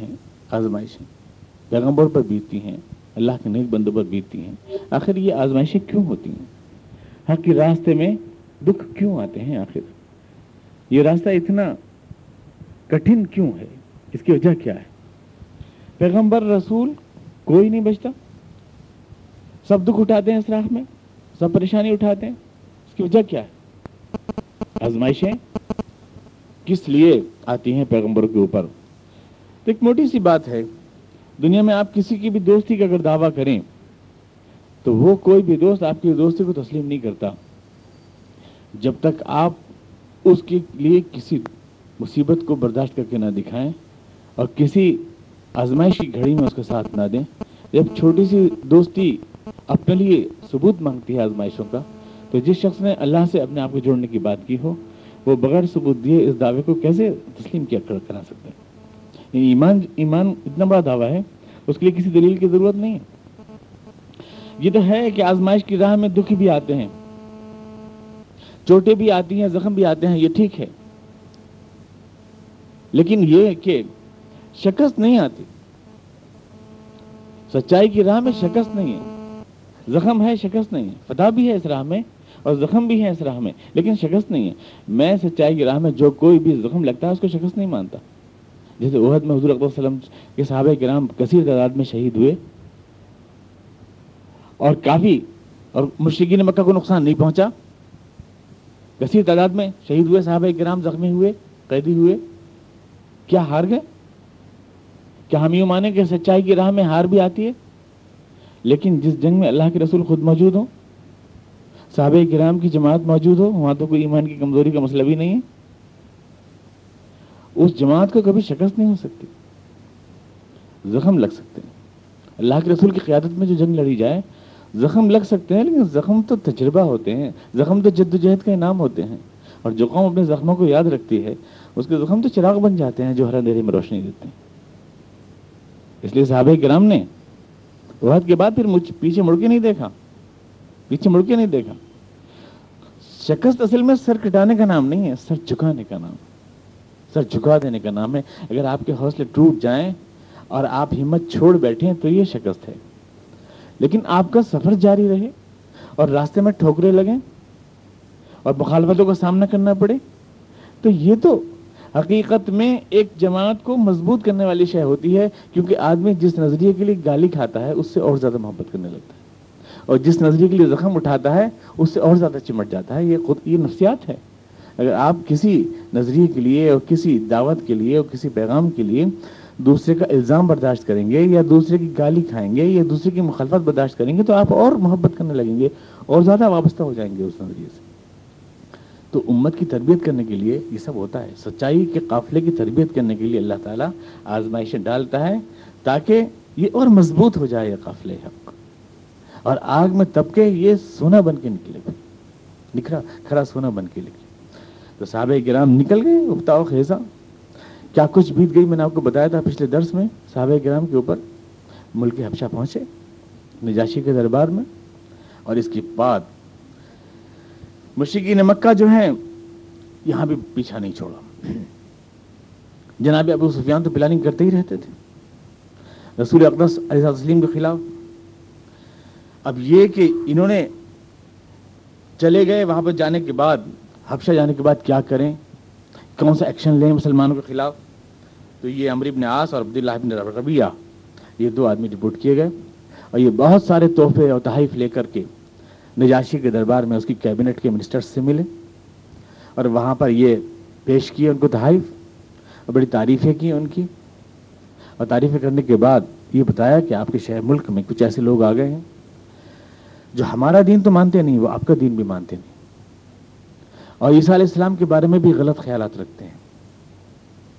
ہیں، آزمائشیں پیغمبر پر بیتتی ہیں، اللہ کے نیک بندوں پر بیتتی ہیں۔ آخر یہ آزمائشیں کیوں ہوتی ہیں؟ حق کے راستے میں دکھ کیوں آتے ہیں آخر؟ یہ راستہ اتنا کٹھن کیوں ہے؟ اس کی وجہ کیا ہے؟ پیغمبر رسول کوئی نہیں بچتا۔ سب دکھ اٹھاتے ہیں اس راہ میں، سب پریشانی اٹھاتے ہیں۔ اس کی وجہ کیا ہے؟ آزمائشیں کس لیے آتی ہیں پیغمبروں کے اوپر؟ تو ایک موٹی سی بات ہے، دنیا میں آپ کسی کی بھی دوستی کا اگر دعویٰ کریں، تو وہ کوئی بھی دوست آپ کی دوستی کو تسلیم نہیں کرتا۔ جب تک آپ اس کے لیے کسی مصیبت کو برداشت کر کے نہ دکھائیں اور کسی آزمائش کی گھڑی میں اس کا ساتھ نہ دیں، جب چھوٹی سی دوستی اپنے لیے ثبوت مانگتی ہے آزمائشوں کا، تو جس شخص نے اللہ سے اپنے آپ کو جوڑنے کی بات کی ہو، وہ بغیر ثبوت دیے اس دعوے کو کیسے تسلیم کیا کرا سکتے ہیں یعنی ایمان ایمان اتنا بڑا دعویٰ ہے، اس کے لیے کسی دلیل کی ضرورت نہیں ہے۔ یہ تو ہے کہ آزمائش کی راہ میں دکھ بھی آتے ہیں، چوٹیں بھی آتی ہیں، زخم بھی آتے ہیں، یہ ٹھیک ہے۔ لیکن یہ کہ شکست نہیں آتی، سچائی کی راہ میں شکست نہیں ہے۔ زخم ہے، شکست نہیں ہے۔ فتح بھی ہے اس راہ میں اور زخم بھی ہے اس راہ میں، لیکن شکست نہیں ہے۔ میں سچائی کی راہ میں جو کوئی بھی زخم لگتا ہے، اس کو شکست نہیں مانتا۔ جیسے عہد میں حضور اکبر وسلم کے صحابہ کرام کثیر تعداد میں شہید ہوئے اور کافی اور مشرقین مکہ کو نقصان نہیں پہنچا۔ کثیر تعداد میں شہید ہوئے، صحابہ کرام زخمی ہوئے، قیدی ہوئے۔ کیا ہار گئے؟ کیا ہم یوں مانیں کہ سچائی کی راہ میں ہار بھی آتی ہے؟ لیکن جس جنگ میں اللہ کے رسول خود موجود ہوں، صحابہ کرام کی جماعت موجود ہو، وہاں تو کوئی ایمان کی کمزوری کا مسئلہ بھی نہیں ہے۔ اس جماعت کو کبھی شکست نہیں ہو سکتی۔ زخم لگ سکتے ہیں۔ اللہ کے رسول کی قیادت میں جو جنگ لڑی جائے، زخم لگ سکتے ہیں، لیکن زخم تو تجربہ ہوتے ہیں۔ زخم تو جد و جہد کا انعام ہوتے ہیں۔ اور جو قوم اپنے زخموں کو یاد رکھتی ہے، اس کے زخم تو چراغ بن جاتے ہیں جو ہر اندھیرے میں روشنی دیتے ہیں۔ اس لیے صحابہ کرام نے وحد کے بعد پھر مجھ پیچھے مڑ کے نہیں دیکھا۔ پیچھے مڑ کے نہیں دیکھا۔ شکست اصل میں سر کٹانے کا نام نہیں ہے، سر جھکانے کا نام۔ سر جھکا دینے کا نام ہے۔ اگر آپ کے حوصلے ٹوٹ جائیں اور آپ ہمت چھوڑ بیٹھیں تو یہ شکست ہے۔ لیکن آپ کا سفر جاری رہے اور راستے میں ٹھوکرے لگیں اور مخالفتوں کا سامنا کرنا پڑے، تو یہ تو حقیقت میں ایک جماعت کو مضبوط کرنے والی شے ہوتی ہے، کیونکہ آدمی جس نظریے کے لیے گالی کھاتا ہے، اس سے اور زیادہ محبت کرنے لگتا ہے۔ اور جس نظریے کے لیے زخم اٹھاتا ہے، اس سے اور زیادہ چمٹ جاتا ہے۔ یہ خود، یہ نفسیات ہے۔ اگر آپ کسی نظریے کے لیے اور کسی دعوت کے لیے اور کسی پیغام کے لیے دوسرے کا الزام برداشت کریں گے یا دوسرے کی گالی کھائیں گے یا دوسرے کی مخالفت برداشت کریں گے تو آپ اور محبت کرنے لگیں گے اور زیادہ وابستہ ہو جائیں گے اس نظریے سے۔ تو امت کی تربیت کرنے کے لیے یہ سب ہوتا ہے۔ سچائی کے قافلے کی تربیت کرنے کے لیے اللہ تعالیٰ آزمائشیں ڈالتا ہے تاکہ یہ اور مضبوط ہو جائے یہ قافلے حق۔ اور آگ میں طبقے یہ سونا بن کے نکلے۔ گا نکھرا، کھرا سونا بن کے نکلے۔ تو صحابہ کرام نکل گئے ابتاؤ خیزہ۔ کیا کچھ بیت گئی میں نے آپ کو بتایا تھا پچھلے درس میں؟ صحابہ کرام کے اوپر ملک حبشہ پہنچے، نجاشی کے دربار میں۔ اور اس کے بعد مشرقین مکہ جو ہیں، یہاں بھی پیچھا نہیں چھوڑا۔ جناب ابو سفیان تو پلاننگ کرتے ہی رہتے تھے۔ رسول اقدس علیہ وسلم کے خلاف۔ اب یہ کہ انہوں نے چلے گئے، وہاں پر جانے کے بعد حبشہ جانے کے بعد کیا کریں؟ کون سا ایکشن لیں مسلمانوں کے خلاف؟ تو یہ امر ابن آس اور عبداللہ ابن ربیہ یہ دو آدمی رپورٹ کیے گئے اور یہ بہت سارے تحفے اور تحائف لے کر کے نجاشی کے دربار میں اس کی کیبنٹ کے منسٹر سے ملے اور وہاں پر یہ پیش کیے ان کو تحائف اور بڑی تعریفیں کی ان کی اور تعریفیں کرنے کے بعد یہ بتایا کہ آپ کے شہر ملک میں کچھ ایسے لوگ آ گئے ہیں جو ہمارا دین تو مانتے نہیں، وہ آپ کا دین بھی مانتے نہیں۔ اور عیسیٰ علیہ السلام کے بارے میں بھی غلط خیالات رکھتے ہیں۔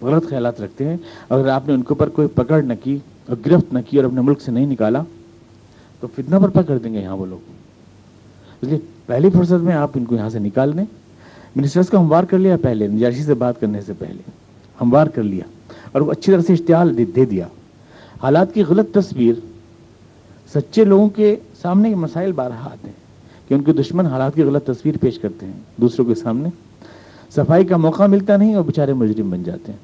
غلط خیالات رکھتے ہیں۔ اگر آپ نے ان کے اوپر کوئی پکڑ نہ کی اور گرفت نہ کی اور اپنے ملک سے نہیں نکالا، تو فتنہ برپا کر دیں گے یہاں وہ لوگ۔ اس لیے پہلی فرصت میں آپ ان کو یہاں سے نکال دیں منسٹرس کا ہموار کر لیا پہلے، نجاشی سے بات کرنے سے پہلے۔ ہموار کر لیا اور وہ اچھی طرح سے اشتعال دے دیا۔ حالات کی غلط تصویر سچے لوگوں کے سامنے یہ مسائل بارہ آتے ہیں۔ کہ ان کے دشمن حالات کی غلط تصویر پیش کرتے ہیں، دوسروں کے سامنے صفائی کا موقع ملتا نہیں اور بیچارے مجرم بن جاتے ہیں۔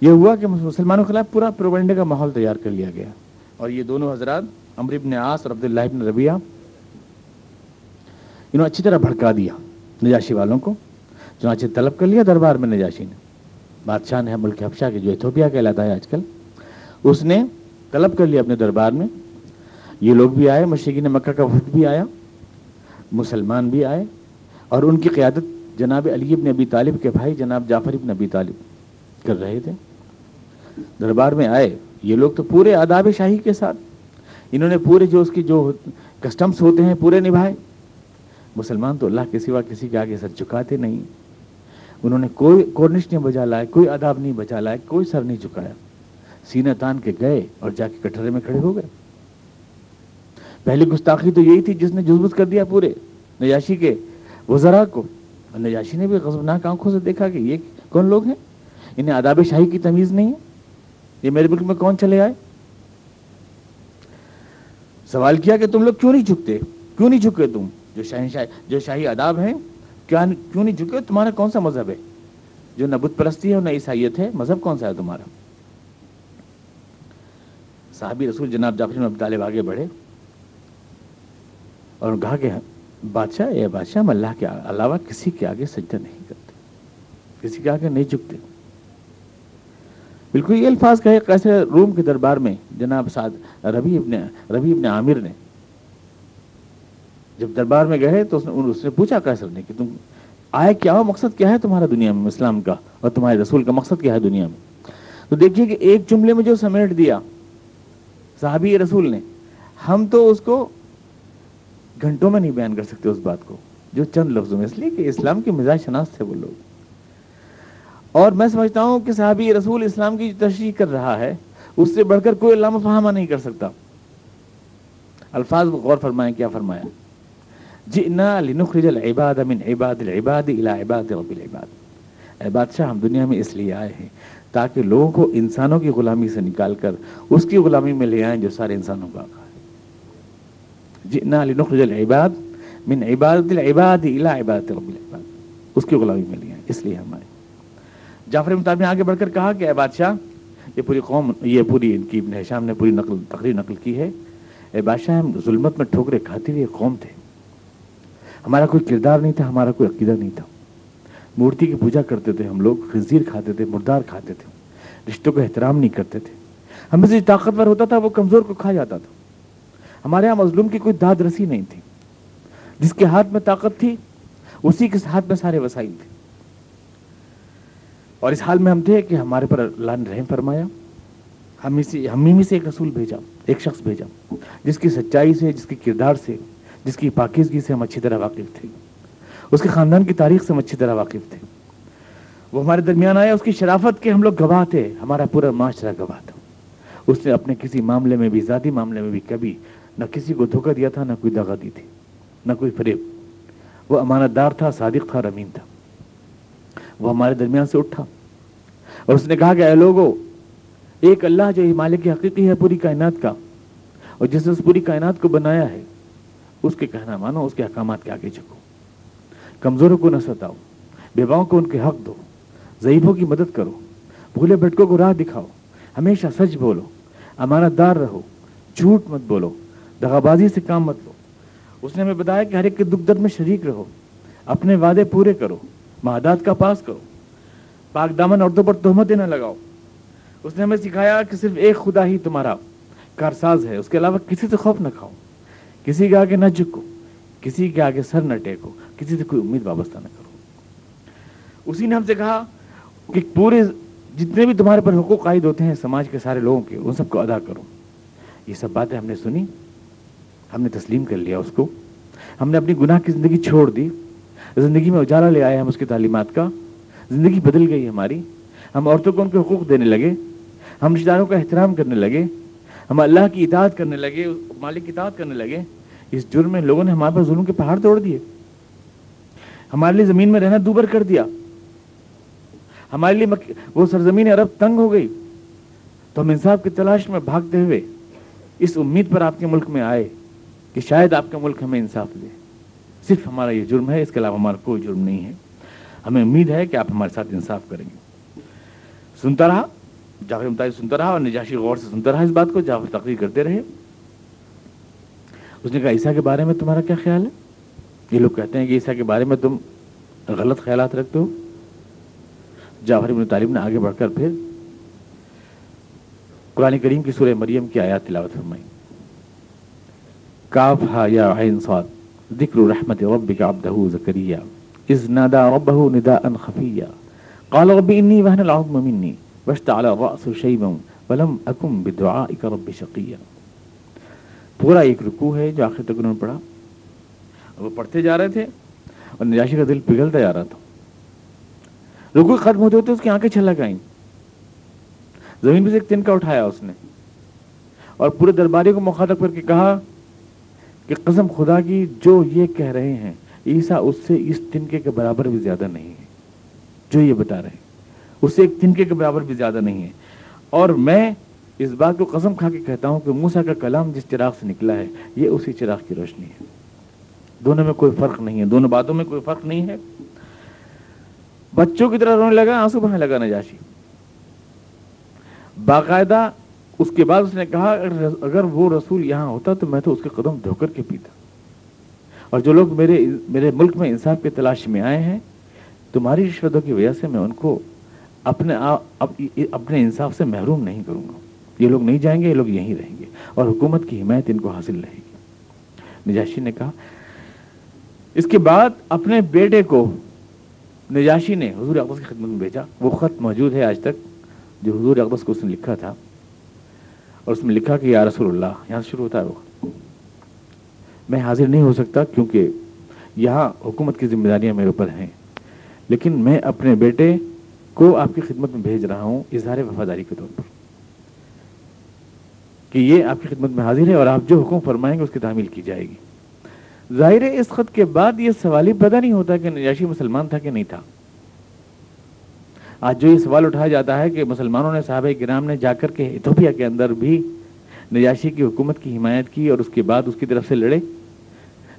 یہ ہوا کہ مسلمانوں کے خلاف پورا پروبنڈے کا ماحول تیار کر لیا گیا۔ اور یہ دونوں حضرات امر ابن آس اور عبداللہ ابن ربیہ انہوں اچھی طرح بھڑکا دیا نجاشی والوں کو، چنانچہ طلب کر لیا دربار میں نجاشی نے۔ بادشاہ نے ملک حفشہ کے جو ایتھوپیا کہلاتا ہے آج کل، اس نے طلب کر لیا اپنے دربار میں۔ یہ لوگ بھی آئے، مشرقین مکہ کا وفد بھی آیا۔ مسلمان بھی آئے اور ان کی قیادت جناب علی ابن ابی طالب کے بھائی جناب جعفر ابن ابی طالب کر رہے تھے۔ دربار میں آئے۔ یہ لوگ تو پورے آداب شاہی کے ساتھ۔ انہوں نے پورے جو اس کی جو کسٹمس ہوتے ہیں پورے نبھائے۔ مسلمان تو اللہ کے سوا کسی کے آگے سر چکاتے نہیں۔ انہوں نے کوئی کورنش نہیں بجا لائے، کوئی اداب نہیں بچا لائے، کوئی سر نہیں چکایا سینہ تان کے گئے اور جا کے کٹہرے میں کھڑے ہو گئے۔ پہلی گستاخی تو یہی تھی جس نے جزبت کر دیا پورے نجاشی کے وزراء کو۔ نجاشی نے بھی غضبناک آنکھوں سے دیکھا کہ یہ کون لوگ ہیں؟ انہیں آداب شاہی کی تمیز نہیں ہے؟ یہ میرے ملک میں کون چلے آئے؟ سوال کیا کہ تم لوگ کیوں نہیں جھکتے؟ کیوں نہیں جھکے تم؟ جو شاہی جو شاہی آداب ہیں، کیا کیوں نہیں جھکے؟ تمہارا کون سا مذہب ہے؟ جو نہ بت پرستی ہے اور نہ عیسائیت ہے، مذہب کون سا ہے تمہارا؟ صحابی رسول جناب جعفر میں طالب آگے بڑھے۔ اور کہا کہ بادشاہ، اے بادشاہ، ہم اللہ کے علاوہ کسی کے آگے سجدہ نہیں کرتے۔ کسی کے آگے نہیں جھکتے۔ بالکل یہ الفاظ کہے کیسے روم کے دربار میں جناب سعد ربی ابن ربی ابن عامر نے جب دربار میں گئے تو اس نے پوچھا کیسر نے کہ تم آئے کیا ہو؟ مقصد کیا ہے تمہارا دنیا میں، اسلام کا اور تمہارے رسول کا مقصد کیا ہے دنیا میں؟ تو دیکھیے کہ ایک جملے میں جو سمیٹ دیا صحابی رسول نے، ہم تو اس کو گھنٹوں میں نہیں بیان کر سکتے اس بات کو، جو چند لفظوں میں۔ اس لیے کہ اسلام کے مزاج شناس تھے وہ لوگ۔ اور میں سمجھتا ہوں کہ صحابی رسول اسلام کی تشریح کر رہا ہے، اس سے بڑھ کر کوئی علامہ فہامہ نہیں کر سکتا۔ الفاظ غور فرمائیں، کیا فرمایا جئنا لنخرج العباد من عباد العباد الى عباد رب العباد۔ اے بادشاہ، ہم دنیا میں اس لیے آئے ہیں تاکہ لوگوں کو انسانوں کی غلامی سے نکال کر اس کی غلامی میں لے آئیں جو سارے انسانوں کا جئنا لنخرج العباد من عباد العباد الى عباد رب العباد. اس کی غلامی میں لے اس لیے ہم آئے جعفر مطابق نے آگے بڑھ کر کہا کہ اے بادشاہ، یہ پوری قوم، یہ پوری ان کی ابن حشام نے پوری نقل، تقریر نقل کی ہے۔ اے بادشاہ، ہم ظلمت میں ٹھوکرے کھاتے ہوئے قوم تھے۔ ہمارا کوئی کردار نہیں تھا، ہمارا کوئی عقیدہ نہیں تھا۔ مورتی کی پوجا کرتے تھے، ہم لوگ خنزیر کھاتے تھے، مردار کھاتے تھے۔ رشتوں کا احترام نہیں کرتے تھے۔ ہمیں سے طاقتور ہوتا تھا، وہ کمزور کو کھا جاتا تھا۔ ہمارے یہاں مظلوم کی کوئی داد رسی نہیں تھی۔ جس کے ہاتھ میں طاقت تھی، اسی کے ہاتھ میں سارے وسائل تھے۔ اور اس حال میں ہم تھے کہ ہمارے پر اللہ نے رحم فرمایا۔ ہم سے ہم ہی سے ایک رسول بھیجا، ایک شخص بھیجا، جس کی سچائی سے، جس کے کردار سے، جس کی پاکیزگی سے ہم اچھی طرح واقف تھے۔ اس کے خاندان کی تاریخ سے ہم اچھی طرح واقف تھے۔ وہ ہمارے درمیان آیا، اس کی شرافت کے ہم لوگ گواہ تھے۔ ہمارا پورا معاشرہ گواہ تھا۔ اس نے اپنے کسی معاملے میں بھی، ذاتی معاملے میں بھی کبھی نہ کسی کو دھوکہ دیا تھا، نہ کوئی دغا دی تھی، نہ کوئی فریب۔ وہ امانت دار تھا، صادق تھا رمین تھا۔ وہ ہمارے درمیان سے اٹھا اور اس نے کہا کہ اے لوگوں ایک اللہ جو مالک حقیقی ہے، پوری کائنات کا۔ اور جس نے اس پوری کائنات کو بنایا ہے، اس کے کہنا مانو، اس کے احکامات کے آگے جھکو کمزوروں کو نہ ستاؤ، بیواؤں کو ان کے حق دو۔ ضعیفوں کی مدد کرو، بھولے بھٹکوں کو راہ دکھاؤ۔ ہمیشہ سچ بولو امانت دار رہو، جھوٹ مت بولو۔ دغا بازی سے کام مت لو۔ اس نے ہمیں بتایا کہ ہر ایک کے دکھ درد میں شریک رہو۔ اپنے وعدے پورے کرو۔ معدات کا پاس کرو۔ پاک دامن عورتوں پر تہمتیں نہ لگاؤ۔ اس نے ہمیں سکھایا کہ صرف ایک خدا ہی تمہارا کارساز ہے۔ اس کے علاوہ کسی سے خوف نہ کھاؤ۔ کسی کے آگے نہ جھکو۔ کسی کے آگے سر نہ ٹیکو۔ کسی سے کوئی امید وابستہ نہ کرو۔ اسی نے ہم سے کہا کہ پورے جتنے بھی تمہارے پر حقوق عائد ہوتے ہیں، سماج کے سارے لوگوں کے، ان سب کو ادا کرو۔ یہ سب باتیں ہم نے سنی۔ ہم نے تسلیم کر لیا اس کو۔ ہم نے اپنی گناہ کی زندگی چھوڑ دی۔ زندگی میں اجالا لے آئے ہم اس کی تعلیمات کا۔ زندگی بدل گئی ہماری۔ ہم عورتوں کو ان کے حقوق دینے لگے۔ ہم رشتے داروں کا احترام کرنے لگے۔ ہم اللہ کی اطاعت کرنے لگے، مالک کی اطاعت کرنے لگے۔ اس جرم میں لوگوں نے ہمارے پر ظلم کے پہاڑ توڑ دیے۔ ہمارے لیے زمین میں رہنا دوبر کر دیا۔ ہمارے لیے مک... وہ سرزمین عرب تنگ ہو گئی۔ تو ہم انصاف کی تلاش میں بھاگتے ہوئے اس امید پر آپ کے ملک میں آئے۔ کہ شاید آپ کا ملک ہمیں انصاف دے۔ صرف ہمارا یہ جرم ہے، اس کے علاوہ ہمارا کوئی جرم نہیں ہے۔ ہمیں امید ہے کہ آپ ہمارے ساتھ انصاف کریں گے۔ سنتا رہا، جعفر مطالب سنتا رہا اور نجاشی غور سے سنتا رہا اس بات کو، جعفر تقریر کرتے رہے۔ اس نے کہا، عیسیٰ کے بارے میں تمہارا کیا خیال ہے؟ یہ لوگ کہتے ہیں کہ عیسیٰ کے بارے میں تم غلط خیالات رکھتے ہو۔ جعفر ابن طالب نے آگے بڑھ کر پھر قرآن کریم کی سورہ مریم کی آیات تلاوت فرمائی۔ کاف ہا یا عین صاد. ذکر رحمت ربک عبدہ زکریہ اذ نادا ربہ نداء خفیہ. قال رب انی وہن العظم منی. واشتعل الرأس شیبا ولم اکم بدعائک رب شقیہ. پورا ایک رکوع ہے جو آخر تک انہوں نے پڑھا. وہ پڑھتے جا رہے تھے اور نجاشی کا دل پگھلتا جا رہا تھا. رکوع ختم ہوتے ہوتے اس کی آنکھیں چھلک آئیں. زمین پہ سے ایک تنکا اٹھایا اس نے اور پورے درباری کو مخاطب کر کے کہا کہ قسم خدا کی جو یہ کہہ رہے ہیں، عیسیٰ اس سے اس تنکے کے برابر بھی زیادہ نہیں ہے۔ جو یہ بتا رہے ہیں، اس سے ایک تنکے کے برابر بھی زیادہ نہیں ہے۔ اور میں اس بات کو قسم کھا کے کہتا ہوں کہ موسا کا کلام جس چراغ سے نکلا ہے، یہ اسی چراغ کی روشنی ہے۔ دونوں میں کوئی فرق نہیں ہے، دونوں باتوں میں کوئی فرق نہیں ہے۔ بچوں کی طرح رونے لگا، آنسو بہانے لگا، نجاشی۔ باقاعدہ اس کے بعد اس نے کہا، اگر وہ رسول یہاں ہوتا تو میں تو اس کے قدم دھو کر کے پیتا۔ اور جو لوگ میرے میرے ملک میں انصاف کی تلاش میں آئے ہیں، تمہاری رشوتوں کی وجہ سے میں ان کو اپنے اپنے انصاف سے محروم نہیں کروں گا۔ یہ لوگ نہیں جائیں گے، یہ لوگ یہیں رہیں گے۔ اور حکومت کی حمایت ان کو حاصل رہے گی۔ نجاشی نے کہا، اس کے بعد اپنے بیٹے کو نجاشی نے حضور اقدس کی خدمت میں بھیجا۔ وہ خط موجود ہے آج تک، جو حضور اقدس کو اس نے لکھا تھا۔ اور اس میں لکھا کہ یا رسول اللہ، یہاں سے شروع ہوتا ہے وہ۔ میں حاضر نہیں ہو سکتا کیونکہ یہاں حکومت کی ذمہ داریاں میرے اوپر ہیں۔ لیکن میں اپنے بیٹے کو آپ کی خدمت میں بھیج رہا ہوں اظہار وفاداری کے طور پر۔ کہ یہ آپ کی خدمت میں حاضر ہے اور آپ جو حکم فرمائیں گے اس کی تعمیل کی جائے گی۔ ظاہر ہے اس خط کے بعد یہ سوال ہی پیدا نہیں ہوتا کہ نجاشی مسلمان تھا کہ نہیں تھا۔ آج جو یہ سوال اٹھایا جاتا ہے کہ مسلمانوں نے صحابہ کرام نے جا کر کے ایتھوپیا کے اندر بھی نجاشی کی حکومت کی حمایت کی اور اس کے بعد اس کی طرف سے لڑے؟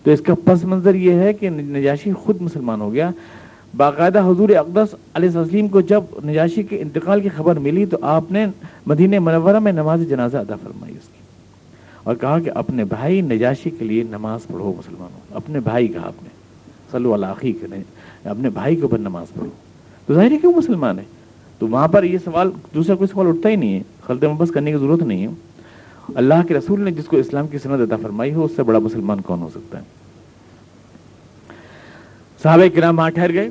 تو اس کا پس منظر یہ ہے کہ نجاشی خود مسلمان ہو گیا۔ باقاعدہ حضور اقدس علیہ وسلم کو جب نجاشی کے انتقال کی خبر ملی تو آپ نے مدینہ منورہ میں نماز جنازہ ادا فرمائی اس کی اور کہا کہ اپنے بھائی نجاشی کے لیے نماز پڑھو مسلمانوں، اپنے بھائی کہا آپ نے صلو علاقی کے اپنے بھائی کے اوپر نماز پڑھو۔ تو ظاہر ہے کیوں مسلمان ہے تو وہاں پر یہ سوال، دوسرا کوئی سوال اٹھتا ہی نہیں ہے۔ خلط مبس کرنے کی ضرورت نہیں ہے۔ اللہ کے رسول نے جس کو اسلام کی صنعت عطا فرمائی ہو، اس سے بڑا مسلمان کون ہو سکتا ہے؟ صحابہ کرام وہاں ٹھہر گئے۔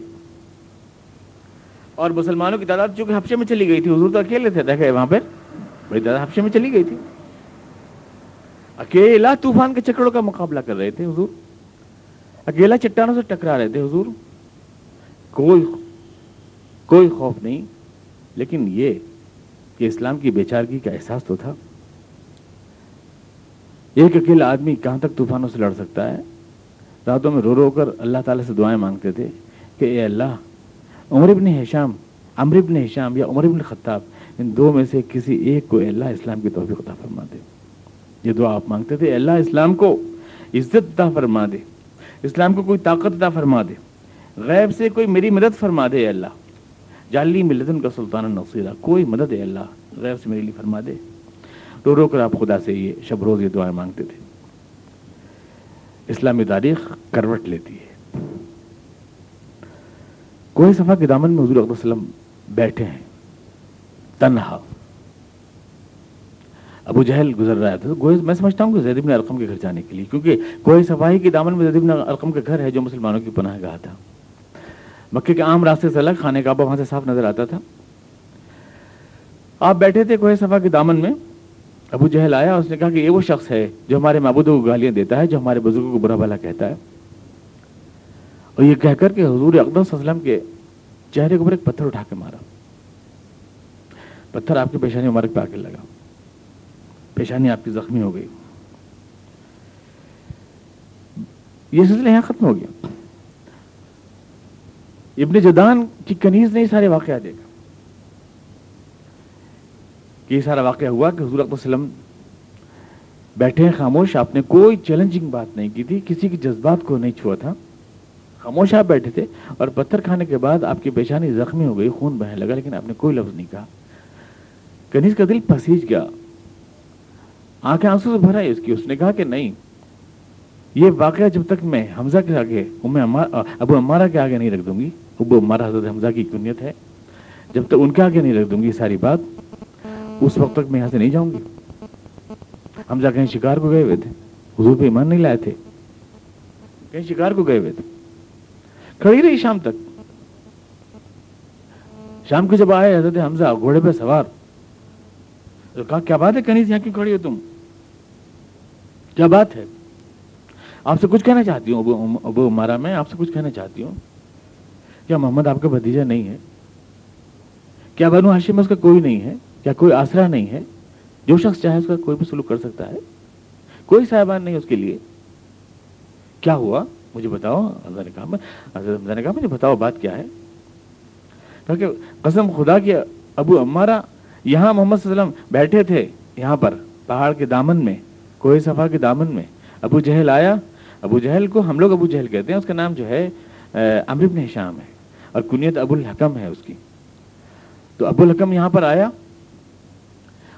اور مسلمانوں کی تعداد چونکہ حفشے میں چلی گئی تھی، حضور تو اکیلے تھے۔ دیکھے وہاں پہ بڑی تعداد حفشے میں چلی گئی تھی۔ اکیلا طوفان کے چکروں کا مقابلہ کر رہے تھے حضور۔ اکیلا چٹانوں سے ٹکرا رہے تھے حضور۔ کوئی کوئی خوف نہیں، لیکن یہ کہ اسلام کی بیچارگی کا احساس تو تھا۔ ایک اکیلا آدمی کہاں تک طوفانوں سے لڑ سکتا ہے؟ راتوں میں رو رو کر اللہ تعالیٰ سے دعائیں مانگتے تھے کہ اے اللہ، عمر ابن حشام عمر ابن حشام یا عمر ابن خطاب، ان دو میں سے کسی ایک کو اللہ اسلام کی توفیق عطا فرما دے۔ یہ دعا آپ مانگتے تھے اللہ اسلام کو عزت عطا فرما دے۔ اسلام کو کوئی طاقت عطا فرما دے۔ غیب سے کوئی میری مدد فرما دے اللہ۔ جالی ملتن کا سلطان نصیرہ کوئی مدد ہے اللہ غیب سے میرے لیے فرما دے۔ رو رو کر آپ خدا سے یہ شب روز یہ دعائیں مانگتے تھے۔ اسلامی تاریخ کروٹ لیتی ہے۔ کوئی صفحہ کے دامن میں حضور اقدام وسلم بیٹھے ہیں۔ تنہا۔ ابو جہل گزر رہا تھا۔ گوئے میں سمجھتا ہوں کہ زید ابن ارقم کے گھر جانے کے لیے، کیونکہ کوئی صفائی کے دامن میں زید ابن ارقم کا گھر ہے جو مسلمانوں کی پناہ گاہ تھا۔ مکے کے عام راستے سے الگ خانے کعبہ وہاں سے صاف نظر آتا تھا۔ آپ بیٹھے تھے کوئی صفحہ کے دامن میں۔ ابو جہل آیا، اس نے کہا کہ یہ وہ شخص ہے جو ہمارے معبودوں کو گالیاں دیتا ہے، جو ہمارے بزرگوں کو برا بھلا کہتا ہے۔ اور یہ کہہ کر کہ حضور اقدام وسلم کے چہرے کے اوپر ایک پتھر اٹھا کے مارا۔ پتھر آپ کی پیشانی مبارک پہ آ کے لگا۔ پیشانی آپ کی زخمی ہو گئی۔ یہ سلسلہ یہاں ختم ہو گیا۔ ابن جدان کی کنیز نے یہ سارے واقعات دیکھا کہ یہ سارا واقعہ ہوا کہ حضور اقدام وسلم بیٹھے ہیں خاموش، آپ نے کوئی چیلنجنگ بات نہیں کی تھی، کسی کے جذبات کو نہیں چھوا تھا۔ خاموش آپ بیٹھے تھے اور پتھر کھانے کے بعد آپ کی پیشانی زخمی ہو گئی، خون بہنے لگا، لیکن آپ نے کوئی لفظ نہیں کہا۔ کنیز کا دل پسیج گیا۔ آنکھیں آنسو سے بھرا ہے اس کی، اس نے کہا کہ نہیں، یہ واقعہ جب تک میں حمزہ کے آگے ابو امارا کے آگے نہیں رکھ دوں گی۔ ابو امارا حضرت حمزہ کی کنیت ہے؟ جب تک ان کے آگے نہیں رکھ دوں گی ساری بات، اس وقت تک میں یہاں سے نہیں جاؤں گی۔ حمزہ کہیں شکار کو گئے ہوئے تھے، حضور پہ ایمان نہیں لائے تھے۔ کہیں شکار کو گئے ہوئے تھے۔ کھڑی رہی شام تک۔ شام کو جب آئے حضرت حمزہ، گھوڑے پہ سوار۔ تو کہا، کیا بات ہے کنیز، یہاں کیوں کھڑی ہو تم؟ کیا بات ہے؟ آپ سے کچھ کہنا چاہتی ہوں، ابو ابو مارا میں آپ سے کچھ کہنا چاہتی ہوں۔ کیا محمد آپ کا بھتیجا نہیں ہے؟ کیا بنو ہاشم اس کا کوئی نہیں ہے؟ کیا کوئی آسرا نہیں ہے؟ جو شخص چاہے اس کا کوئی بھی سلوک کر سکتا ہے۔ کوئی صاحبان نہیں اس کے لیے۔ کیا ہوا؟ مجھے بتاؤ نے کہا نے کہا، مجھے بتاؤ بات کیا ہے؟ کیونکہ قسم خدا کی ابو امارا یہاں محمد صلی اللہ علیہ وسلم بیٹھے تھے یہاں پر، پہاڑ کے دامن میں کوئی صفا کے دامن میں۔ ابو جہل آیا، ابو جہل کو ہم لوگ ابو جہل کہتے ہیں، اس کا نام جو ہے امر شام ہے۔ اور کنیت ابو الحکم ہے اس کی۔ تو ابو الحکم یہاں پر آیا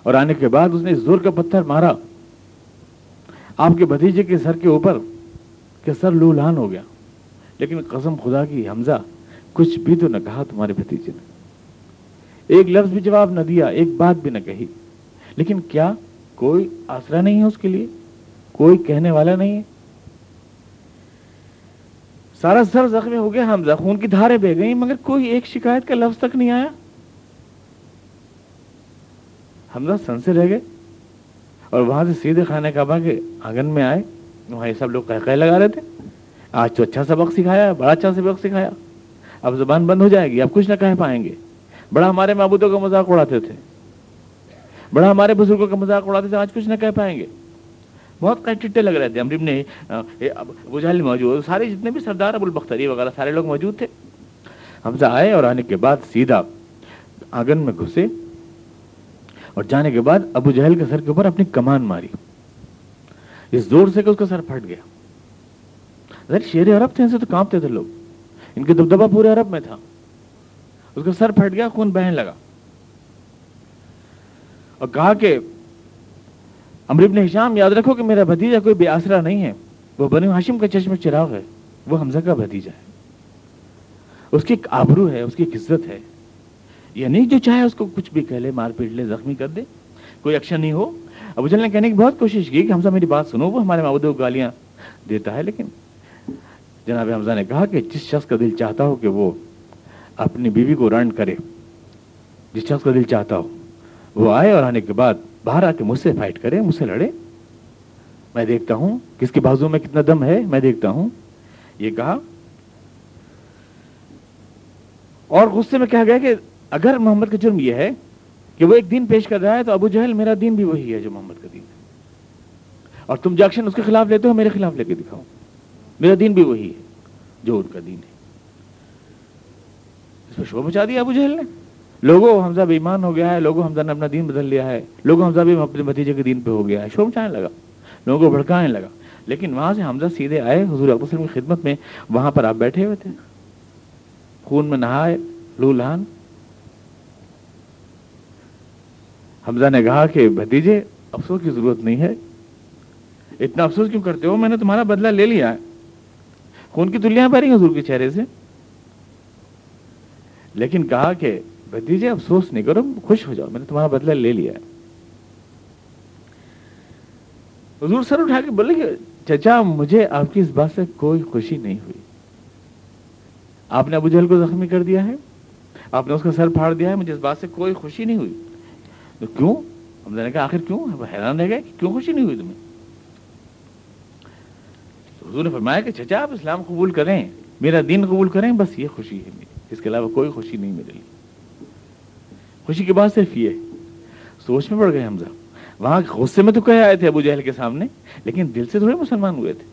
اور آنے کے بعد اس نے زور کا پتھر مارا۔ آپ کے بھتیجے کے سر کے اوپر کہ سر لولان ہو گیا۔ لیکن قسم خدا کی، حمزہ، کچھ بھی تو نہ کہا تمہارے بھتیجے نے۔ ایک لفظ بھی جواب نہ دیا، ایک بات بھی نہ کہی۔ لیکن کیا کوئی آسرا نہیں ہے اس کے لیے؟ کوئی کہنے والا نہیں ہے؟ سارا سر زخمی ہو گیا حمزہ خون کی دھارے بہ گئی مگر کوئی ایک شکایت کا لفظ تک نہیں آیا۔ حمزہ سن سے رہ گئے اور وہاں سے سیدھے خانے کعبہ کے آنگن میں آئے۔ وہاں یہ سب لوگ کہہ لگا رہے تھے۔ آج تو اچھا سبق سکھایا، بڑا اچھا سبق سکھایا۔ اب زبان بند ہو جائے گی، اب کچھ نہ کہہ پائیں گے۔ بڑا ہمارے معبودوں کا مذاق اڑاتے تھے۔ بڑا ہمارے بزرگوں کا مذاق اڑاتے تھے، آج کچھ نہ کہہ پائیں گے۔ بہت ٹٹے لگ رہے تھے۔ امریب نے بجھال موجود سارے جتنے بھی سردار ابو البختری وغیرہ سارے لوگ موجود تھے۔ ہم سے آئے اور آنے کے بعد سیدھا آنگن میں گھسے اور جانے کے بعد ابو جہل کے سر کے اوپر اپنی کمان ماری۔ اس زور سے کہ اس کا سر پھٹ گیا۔ ذرا شیر عرب تھے، ان سے تو کانپتے تھے لوگ۔ ان کے دبدبا پورے عرب میں تھا۔ اس کا سر پھٹ گیا، خون بہن لگا۔ اور کہا کہ امر ابن ہشام یاد رکھو کہ میرا بھتیجا کوئی بے آسرا نہیں ہے۔ وہ بنو ہاشم کا چشم چراغ ہے، وہ حمزہ کا بھتیجا ہے۔ اس کی ایک آبرو ہے، اس کی ایک عزت ہے۔ یہ نہیں جو چاہے اس کو کچھ بھی کہہ لے، مار پیٹ لے، زخمی کر دے۔ کوئی ایکشن نہیں ہو۔ ابو جل نے کہنے کی بہت کوشش کی کہ حمزہ میری بات سنو، وہ ہمارے کو گالیاں دیتا ہے، لیکن جناب حمزہ نے کہا کہ جس شخص کا دل چاہتا ہو کہ وہ اپنی بیوی کو رنڈ کرے، جس شخص کا دل چاہتا ہو، وہ آئے اور آنے کے بعد باہر آ کے مجھ سے فائٹ کرے، مجھ سے لڑے۔ میں دیکھتا ہوں کس کے بازو میں کتنا دم ہے، میں دیکھتا ہوں۔ یہ کہا، اور غصے میں کہا گیا کہ اگر محمد کا جرم یہ ہے کہ وہ ایک دین پیش کر رہا ہے، تو ابو جہل میرا دین بھی وہی ہے جو محمد کا دین ہے۔ اور تم جو ایکشن اس کے خلاف لیتے ہو میرے خلاف لے کے دکھاؤ میرا دین بھی وہی ہے جو ان کا دین ہے۔ اس پہ شو بچا دیا ابو جہل نے۔ لوگوں حمزہ بے ایمان ہو گیا ہے، لوگوں حمزہ نے اپنا دین بدل لیا ہے۔ لوگوں حمزہ بھی اپنے بھتیجے کے دین پہ ہو گیا ہے۔ شو بچانے لگا، لوگوں کو بھڑکانے لگا۔ لیکن وہاں سے حمزہ سیدھے آئے، حضور اکبر کی خدمت میں وہاں پر آپ بیٹھے ہوئے تھے۔ خون میں نہائے، لو لہان۔ حمزہ نے کہا کہ بھتیجے، افسوس کی ضرورت نہیں ہے۔ اتنا افسوس کیوں کرتے ہو؟ میں نے تمہارا بدلہ لے لیا ہے۔ خون کی تلیاں پہ رہی حضور کے چہرے سے۔ لیکن کہا کہ بھتیجے افسوس نہیں کرو، خوش ہو جاؤ، میں نے تمہارا بدلہ لے لیا ہے۔ حضور سر اٹھا کے بولے کہ چچا، مجھے آپ کی اس بات سے کوئی خوشی نہیں ہوئی۔ آپ نے ابو جہل کو زخمی کر دیا ہے؟ آپ نے اس کا سر پھاڑ دیا ہے؟ مجھے اس بات سے کوئی خوشی نہیں ہوئی۔ تو کیوں؟ ہم نے کہا، آخر کیوں؟ حیران رہ گئے کہ کیوں خوشی نہیں ہوئی تمہیں؟ حضور نے فرمایا کہ چچا، آپ اسلام قبول کریں، میرا دین قبول کریں، بس یہ خوشی ہے میری۔ اس کے علاوہ کوئی خوشی نہیں میرے لیے۔ خوشی کے بعد صرف یہ سوچ میں پڑ گئے حمزہ۔ وہاں غصے میں تو کہہ آئے تھے ابو جہل کے سامنے، لیکن دل سے تھوڑے مسلمان ہوئے تھے۔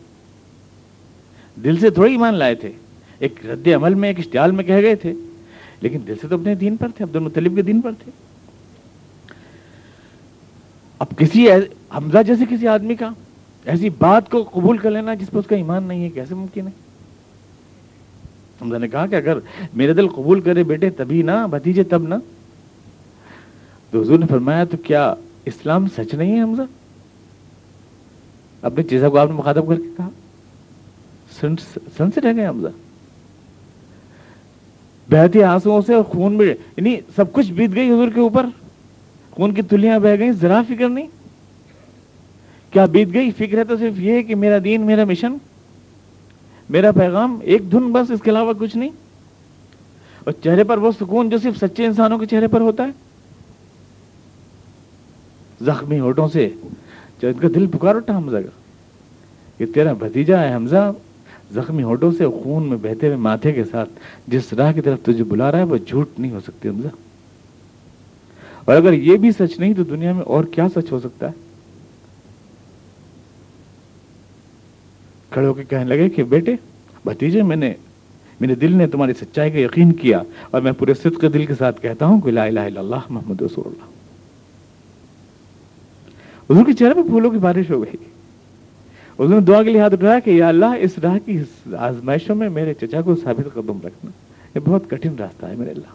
دل سے تھوڑے ایمان لائے تھے۔ ایک رد عمل میں، ایک اشتعال میں کہہ گئے تھے۔ لیکن دل سے تو اپنے دین پر تھے عبد المطلب کے دین پر تھے۔ اب کسی حمزہ جیسے کسی آدمی کا ایسی بات کو قبول کر لینا جس پر اس کا ایمان نہیں ہے، کیسے ممکن ہے؟ حمزہ نے کہا کہ اگر میرے دل قبول کرے بیٹے، تبھی نہ بھتیجے تب نہ تو حضور نے فرمایا، تو کیا اسلام سچ نہیں ہے حمزہ؟ اپنی چیزوں کو آپ نے مخاطب کر کے کہا۔ سن سے رہ گئے حمزہ۔ بہتی آنسو سے اور خون میں یعنی سب کچھ بیت گئی حضور کے اوپر۔ خون کی تلیاں بہ گئی ذرا فکر نہیں۔ کیا بیت گئی؟ فکر ہے تو صرف یہ کہ میرا دین، میرا مشن، میرا پیغام ایک دھن بس، اس کے علاوہ کچھ نہیں۔ اور چہرے پر وہ سکون جو صرف سچے انسانوں کے چہرے پر ہوتا ہے۔ زخمی ہوٹوں سے جو ان کا دل پکار اٹھا حمزہ کا کہ تیرا بھتیجا ہے حمزہ زخمی ہوٹوں سے خون میں بہتے ہوئے ماتھے کے ساتھ جس راہ کی طرف تجھے بلا رہا ہے وہ جھوٹ نہیں ہو سکتی حمزہ اور اگر یہ بھی سچ نہیں تو دنیا میں اور کیا سچ ہو سکتا ہے؟ کھڑے ہو کے کہنے لگے کہ بیٹے، بھتیجے، میں نے، میرے دل نے تمہاری سچائی کا یقین کیا اور میں پورے صدق دل کے ساتھ کہتا ہوں کہ لا الہ الا اللہ محمد رسول اللہ۔ حضور کے چہرے پہ پھولوں کی بارش ہو گئی۔ حضور نے دعا کے لیے ہاتھ اٹھایا کہ یا اللہ، اس راہ کی آزمائشوں میں میرے چچا کو ثابت قدم رکھنا۔ یہ بہت کٹھن راستہ ہے میرے اللہ۔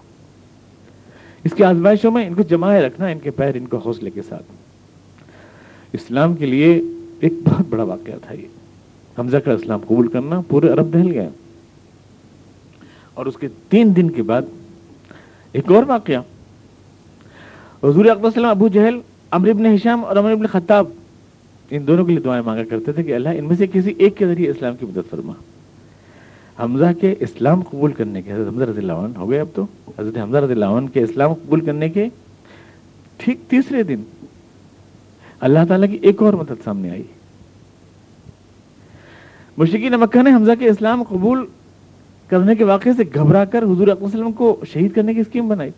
اس کی آزمائشوں میں ان کو جمائے رکھنا، ان کے پیر، ان کو حوصلے کے ساتھ۔ اسلام کے لیے ایک بہت بڑا واقعہ تھا یہ۔ حمزہ کا اسلام قبول کرنا پورے عرب دہل گئے۔ اور اس کے تین دن کے بعد ایک اور واقعہ۔ حضور اکبر السلام ابو جہل امر ابن حشام اور امر ابن خطاب، ان دونوں کے لیے دعائیں مانگا کرتے تھے کہ اللہ ان میں سے کسی ایک کے ذریعے اسلام کی مدد فرما۔ حمزہ کے اسلام قبول کرنے کے، حضرت حمزہ رضی اللہ عنہ ہو گئے اب تو۔ حضرت حمزہ رضی اللہ عنہ کے اسلام قبول کرنے کے ٹھیک تیسرے دن اللہ تعالیٰ کی ایک اور مدد سامنے آئی۔ مشکین مکہ نے حمزہ کے اسلام قبول کرنے کے واقعے سے گھبرا کر حضور وسلم کو شہید کرنے کی اسکیم بنائی۔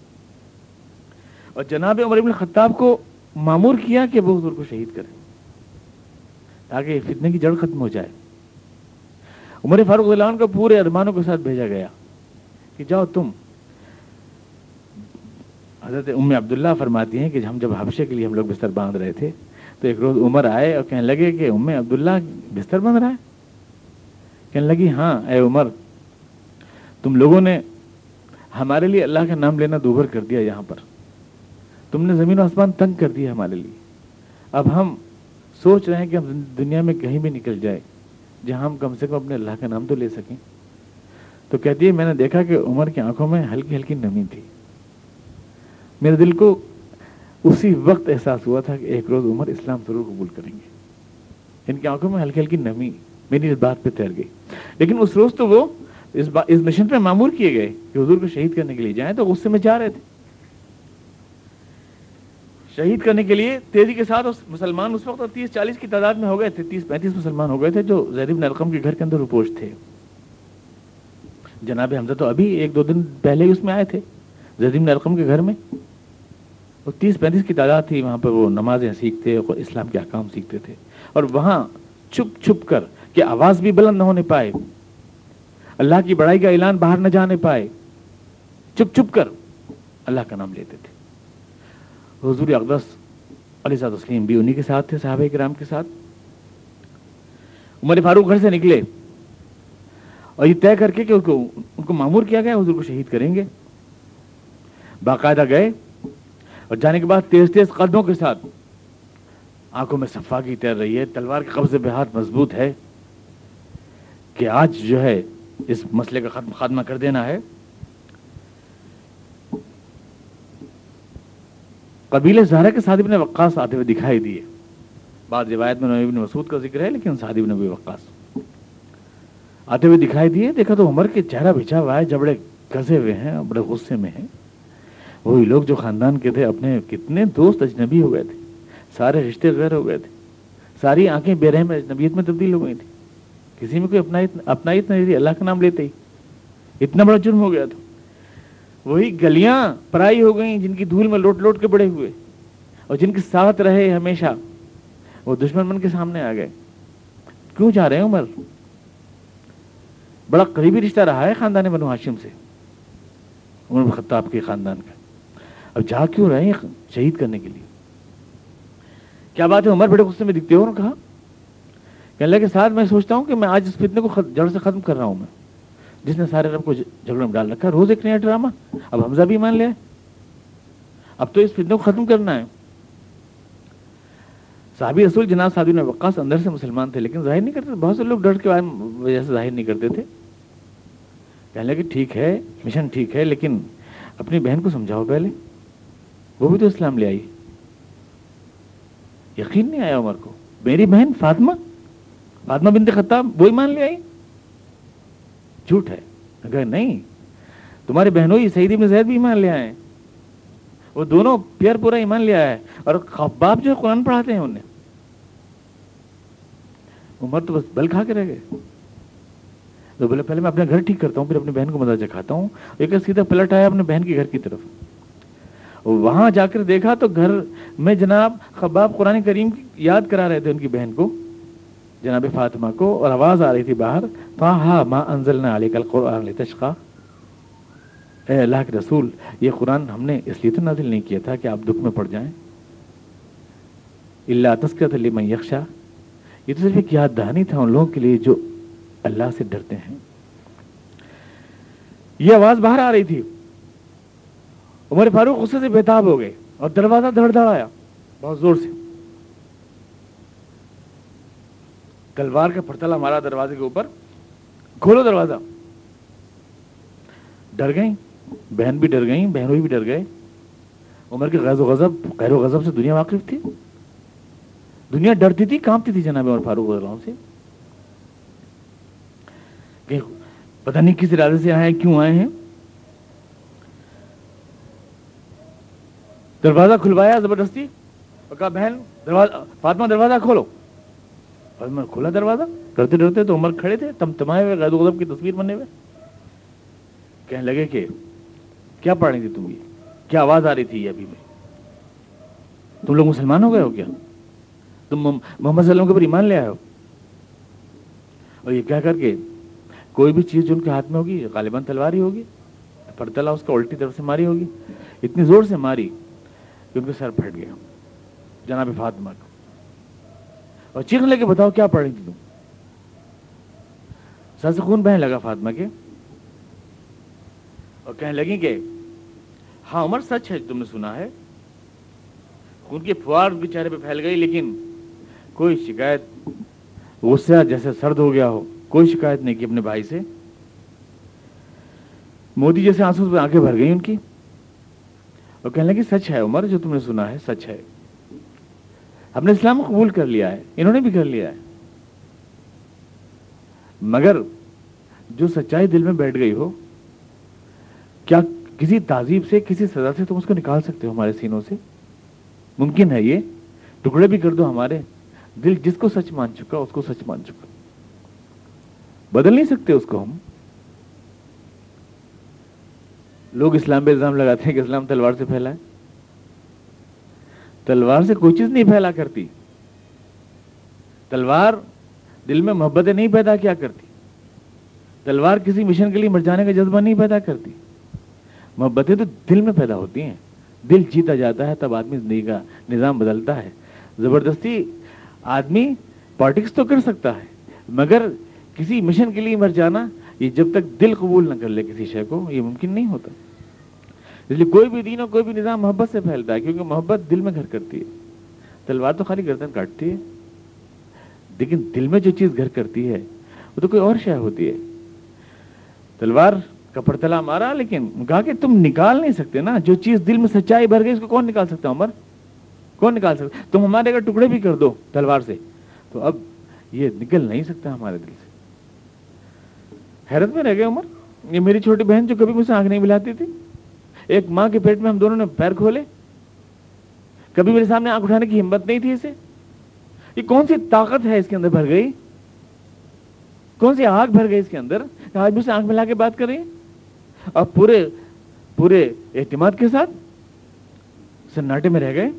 اور جناب عمر ابن خطاب کو معمور کیا کہ وہ حضور کو شہید کرے تاکہ فتنے کی جڑ ختم ہو جائے۔ عمر فاروق عنہ کو پورے ارمانوں کے ساتھ بھیجا گیا کہ جاؤ تم۔ حضرت ام عبداللہ فرماتی ہیں کہ ہم جب حبشے کے لیے ہم لوگ بستر باندھ رہے تھے تو ایک روز عمر آئے اور کہنے لگے کہ ام عبداللہ بستر باندھ رہا ہے؟ کہنے لگی ہاں اے عمر، تم لوگوں نے ہمارے لیے اللہ کا نام لینا دوبر کر دیا یہاں پر۔ تم نے زمین و آسمان تنگ کر دیا ہمارے لیے۔ اب ہم سوچ رہے ہیں کہ ہم دنیا میں کہیں بھی نکل جائے جہاں ہم کم سے کم اپنے اللہ کا نام تو لے سکیں۔ تو کہتی ہے میں نے دیکھا کہ عمر کی آنکھوں میں ہلکی ہلکی نمی تھی۔ میرے دل کو اسی وقت احساس ہوا تھا کہ ایک روز عمر اسلام ضرور قبول کریں گے۔ ان کی آنکھوں میں ہلکی ہلکی نمی میری اس بات پہ تیر گئی۔ لیکن اس روز تو وہ اس, اس مشن پہ معمور کیے گئے کہ حضور کو شہید کرنے کے لیے جائیں تو غصے میں جا رہے تھے۔ شہید کرنے کے لیے تیزی کے ساتھ مسلمان اس وقت تیس چالیس کی تعداد میں ہو گئے تھے، تیس پینتیس مسلمان ہو گئے تھے جو زید بن ارقم کے گھر کے اندر روپوش تھے۔ جناب حمزہ تو ابھی ایک دو دن پہلے ہی اس میں آئے تھے، زید بن ارقم کے گھر میں۔ اور تیس پینتیس کی تعداد تھی، وہاں پہ وہ نمازیں سیکھتے اور اسلام کے احکام سیکھتے تھے۔ اور وہاں چھپ چھپ کر کہ آواز بھی بلند نہ ہونے پائے، اللہ کی بڑائی کا اعلان باہر نہ جانے پائے چپ چپ کر اللہ کا نام لیتے تھے۔ حضور اقدس علی صاحب تسلیم بھی انہی کے ساتھ تھے، صحابہ کرام کے ساتھ۔ عمر فاروق گھر سے نکلے۔ اور یہ طے کر کے کہ ان کو ان کو معمور کیا گیا، حضور کو شہید کریں گے۔ باقاعدہ گئے اور جانے کے بعد تیز تیز قدموں کے ساتھ آنکھوں میں صفاقی تیر رہی ہے۔ تلوار کے قبضے پہ ہاتھ مضبوط ہے کہ آج جو ہے اس مسئلے کا ختم خاتمہ کر دینا ہے۔ قبیل زہرا کے ساتھ ابن وقاص آتے ہوئے دکھائی دیے۔ بعد روایت میں ابن مسعود کا ذکر ہے، لیکن سعد ابن ابی وقاص آتے ہوئے دکھائی دیے۔ دیکھا تو عمر کے چہرہ بچھا ہوا ہے، جب بڑے گزے ہوئے ہیں بڑے غصے میں ہیں۔ وہی لوگ جو خاندان کے تھے، اپنے کتنے دوست اجنبی ہو گئے تھے، سارے رشتے غیر ہو گئے تھے، ساری آنکھیں بے رحم اجنبیت میں تبدیل ہو گئی تھی کسی میں کوئی اپنا اپنا اتنا اللہ کا نام لیتے ہی۔ اتنا بڑا جرم ہو گیا تھا۔ وہی گلیاں پرائی ہو گئیں جن کی دھول میں لوٹ لوٹ کے بڑے ہوئے اور جن کے ساتھ رہے ہمیشہ، وہ دشمن من کے سامنے آ گئے۔ کیوں جا رہے ہیں عمر؟ بڑا قریبی رشتہ رہا ہے خاندان بنو ہاشم سے۔ عمر خطاب کے خاندان کا۔ اب جا کیوں رہے ہیں شہید کرنے کے لیے؟ کیا بات ہے؟ عمر بڑے غصے میں دکھتے ہو کہا۔ کہنے لگے، ساتھ میں سوچتا ہوں کہ میں آج اس فتنے کو جڑ سے ختم کر رہا ہوں میں۔ جس نے سارے رب کو جھگڑے میں ڈال رکھا روز ایک نیا ڈرامہ۔ اب حمزہ بھی مان لیا۔ اب تو اس فتنے کو ختم کرنا ہے۔ صحابی رسول جناب صادی نے وقاص اندر سے مسلمان تھے، لیکن ظاہر نہیں کرتے بہت سے لوگ ڈر کے وجہ سے ظاہر نہیں کرتے تھے۔ کہنے لگے، ٹھیک ہے، مشن ٹھیک ہے، لیکن اپنی بہن کو سمجھاؤ پہلے۔ وہ بھی تو اسلام لے آئی۔ یقین نہیں آیا عمر کو۔ میری بہن فاطمہ فاطمہ بنت خطاب وہی مان لے آئی۔ جھوٹ ہے۔ اگر نہیں، تمہاری بہنوں ہی سعید ابن زید بھی ایمان لے آئے وہ دونوں پیئر پورا ایمان لے آیا ہے اور خباب جو قرآن پڑھاتے ہیں انہیں۔ عمر تو بس بل کھا کے رہ گئے۔ تو بولے، پہلے میں اپنے گھر ٹھیک کرتا ہوں، پھر اپنی بہن کو مزہ چکھاتا ہوں۔ ایک سیدھا پلٹ آیا اپنے بہن کے گھر کی طرف۔ وہاں جا کر دیکھا تو گھر میں جناب خباب قرآن کریم یاد کرا رہے تھے ان کی بہن کو۔ جناب فاطمہ کو اور آواز آ رہی تھی باہر ہاں ماں انزل علی کل قرآن اے اللہ کے رسول، یہ قرآن ہم نے اس لیے تو نازل نہیں کیا تھا کہ آپ دکھ میں پڑ جائیں۔ اللہ تسکرت علی میں یکشا یہ تو صرف ایک یاد دہانی تھا ان لوگوں کے لیے جو اللہ سے ڈرتے ہیں۔ یہ آواز باہر آ رہی تھی۔ عمر فاروق غصے سے بےتاب ہو گئے اور دروازہ دھڑ دھڑ آیا۔ بہت زور سے۔ تلوار کا پرتلا مارا دروازے کے اوپر کھولو دروازہ۔ ڈر گئی بہن بھی ڈر گئی بہنوں بھی ڈر گئے۔ عمر کے غیر و غضب، غیر و غضب سے دنیا واقف تھی۔ دنیا ڈرتی تھی، کانپتی تھی جناب عمر فاروق سے۔ کہ پتہ نہیں کس ارادے سے آئے کیوں آئے ہیں۔ دروازہ کھلوایا زبردستی۔ اور کہا بہن، دروازہ، فاطمہ دروازہ کھولو۔ فاطمہ کھولا دروازہ ڈرتے ڈرتے تو عمر کھڑے تھے تم تمائے ہوئے غیر غضب کی تصویر بنے ہوئے۔ کہنے لگے کہ کیا پڑھ رہی تھی تم یہ؟ کیا آواز آ رہی تھی یہ ابھی میں؟ تم لوگ مسلمان ہو گئے ہو کیا؟ تم محمد صلی اللہ علیہ وسلم کے اوپر ایمان لے آئے ہو؟ اور یہ کہہ کر کے کوئی بھی چیز جو ان کے ہاتھ میں ہوگی، غالباً تلوار ہی ہوگی، پرتلا اس کو الٹی طرف سے ماری ہوگی، اتنی زور سے ماری کہ ان کا سر پھٹ گیا جناب فاطمہ کو اور چیخنے لگے، بتاؤ کیا پڑھ رہی تھی تم؟ سر سے خون بہنے لگا فاطمہ کے۔ اور کہنے لگی کہ ہاں عمر سچ ہے، تم نے سنا ہے۔ خون کی فوار بھی چہرے پہ پھیل گئی، لیکن کوئی شکایت غصہ جیسے سرد ہو گیا ہو، کوئی شکایت نہیں کی اپنے بھائی سے۔ مودی جیسے آنسو آنکھیں بھر گئی ان کی۔ اور کہنے لگی، سچ ہے، عمر، جو تم نے سنا ہے، سچ ہے۔ ہم نے اسلام قبول کر لیا ہے، انہوں نے بھی کر لیا ہے۔ مگر جو سچائی دل میں بیٹھ گئی ہو، کیا کسی تعزیب سے، کسی سزا سے تم اس کو نکال سکتے ہو ہمارے سینوں سے؟ ممکن ہے یہ۔ ٹکڑے بھی کر دو ہمارے۔ دل جس کو سچ مان چکا، اس کو سچ مان چکا۔ بدل نہیں سکتے اس کو ہم۔ لوگ اسلام پہ الزام لگاتے ہیں کہ اسلام تلوار سے پھیلا ہے۔ تلوار سے کوئی چیز نہیں پھیلا کرتی۔ تلوار دل میں محبتیں نہیں پیدا کیا کرتی۔ تلوار کسی مشن کے لیے مر جانے کا جذبہ نہیں پیدا کرتی۔ محبتیں تو دل میں پیدا ہوتی ہیں۔ دل جیتا جاتا ہے تب آدمی زندگی کا نظام بدلتا ہے۔ زبردستی آدمی پالیٹکس تو کر سکتا ہے، مگر کسی مشن کے لیے مر جانا یہ جب تک دل قبول نہ کر لے کسی شے کو، یہ ممکن نہیں ہوتا۔ لیے کوئی بھی دین اور کوئی بھی نظام محبت سے پھیلتا ہے، کیونکہ محبت دل میں گھر کرتی ہے۔ تلوار تو خالی گردن کاٹتی ہے، لیکن دل میں جو چیز گھر کرتی ہے، وہ تو کوئی اور شے ہوتی ہے۔ تلوار کا پرتلا مارا، لیکن کہا کہ تم نکال نہیں سکتے نا، جو چیز دل میں سچائی بھر گئی، اس کو کون نکال سکتا عمر؟ کون نکال سکتا تم ہمارے اگر ٹکڑے بھی کر دو تلوار سے، تو اب یہ نکل نہیں سکتا ہمارے دل سے۔ حیرت میں رہ گئے عمر، یہ میری چھوٹی بہن جو کبھی مجھ سے آنکھ نہیں ملاتی تھی۔ ایک ماں کے پیٹ میں ہم دونوں نے پیر کھولے۔ کبھی میرے سامنے آنکھ اٹھانے کی ہمت نہیں تھی اسے۔ یہ کون سی طاقت ہے اس کے اندر بھر گئی؟ کون سی آگ بھر گئی اس کے اندر؟ آج بھی اسے آنکھ ملا کے بات کر رہی اور پورے پورے اعتماد کے ساتھ سناٹے میں رہ گئے۔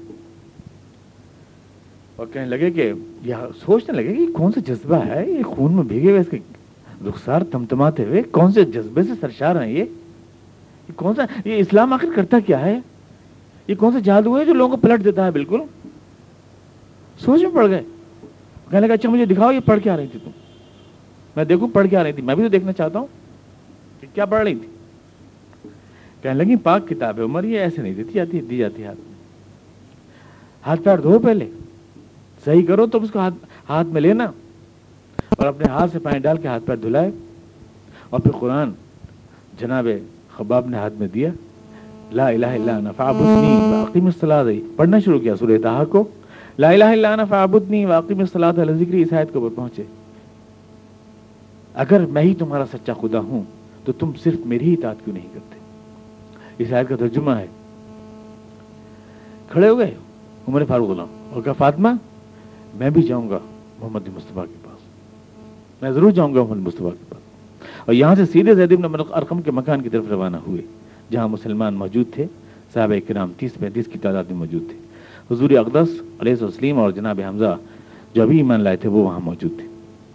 اور کہنے لگے کہ یہ سوچنے لگے کہ کون سا جذبہ ہے؟ یہ خون میں بھیگے ہوئے اس کے رخسار تمتماتے ہوئے۔ کون سے جذبے سے سرشار ہیں یہ؟ کون سا یہ اسلام آخر کرتا کیا ہے؟ یہ کون سا جادو ہے جو لوگوں کو پلٹ دیتا ہے؟ بالکل۔ سوچ میں پڑ گئے۔ کہنے لگا اچھا مجھے دکھاؤ، یہ پڑھ کے آ رہی تھی تم؟ میں دیکھوں پڑھ کے آ رہی تھی۔ میں بھی تو دیکھنا چاہتا ہوں کہ کیا پڑھ رہی تھی۔ کہنے لگی، پاک کتاب ہے عمر، یہ ایسے نہیں دیتی جاتی، دی جاتی ہاتھ میں۔ ہاتھ پیر دھو پہلے۔ صحیح کرو تو اس کو ہاتھ ہاتھ میں لینا۔ اور اپنے ہاتھ سے پانی ڈال کے ہاتھ پیر دھلائے۔ اور پھر قرآن، جناب خباب نے ہاتھ میں دیا، لا الہ الا انا فعبدنی واقیم الصلاۃ۔ پڑھنا شروع کیا سورہ طه کو۔ لا الہ الا انا فعبدنی واقیم الصلاۃ علی ذکری اس آیت کے اوپر پہنچے۔ اگر میں ہی تمہارا سچا خدا ہوں، تو تم صرف میری ہی اطاعت کیوں نہیں کرتے؟ اس آیت کا ترجمہ ہے۔ کھڑے ہو گئے؟ عمر فاروق غلام۔ اور کہا، فاطمہ، میں بھی جاؤں گا محمد مصطفیٰ کے پاس۔ میں ضرور جاؤں گا محمد مصطفیٰ کے پاس۔ اور یہاں سے سیدھے زید بن ارقم کے مکان کی طرف روانہ ہوئے، جہاں مسلمان موجود تھے، صحابہ کرام تیس پینتیس کی تعداد میں موجود تھے۔ حضور اقدس علیہ وسلیم اور جناب حمزہ جو ابھی ایمان لائے تھے، وہ وہاں موجود تھے۔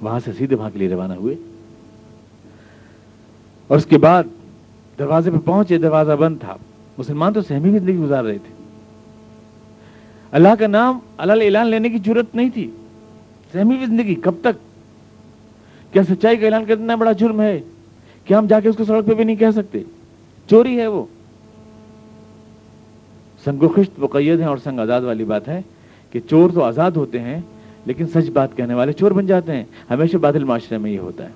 وہاں سے سیدھے وہاں کے لیے روانہ ہوئے۔ اور اس کے بعد دروازے پہ پہنچے، دروازہ بند تھا۔ مسلمان تو سہمی بھی زندگی گزار رہے تھے۔ اللہ کا نام، اللہ اعلان لینے کی ضرورت نہیں تھی۔ سہمی بھی زندگی کب تک کیا سچائی کا اعلان کرنا بڑا جرم ہے کیا ہم جا کے اس کو سڑک پہ بھی نہیں کہہ سکتے۔ چوری ہے وہ۔ سنگ و خشت مقید ہیں اور سنگ آزاد والی بات ہے کہ چور تو آزاد ہوتے ہیں، لیکن سچ بات کہنے والے چور بن جاتے ہیں۔ ہمیشہ بادل معاشرے میں یہ ہوتا ہے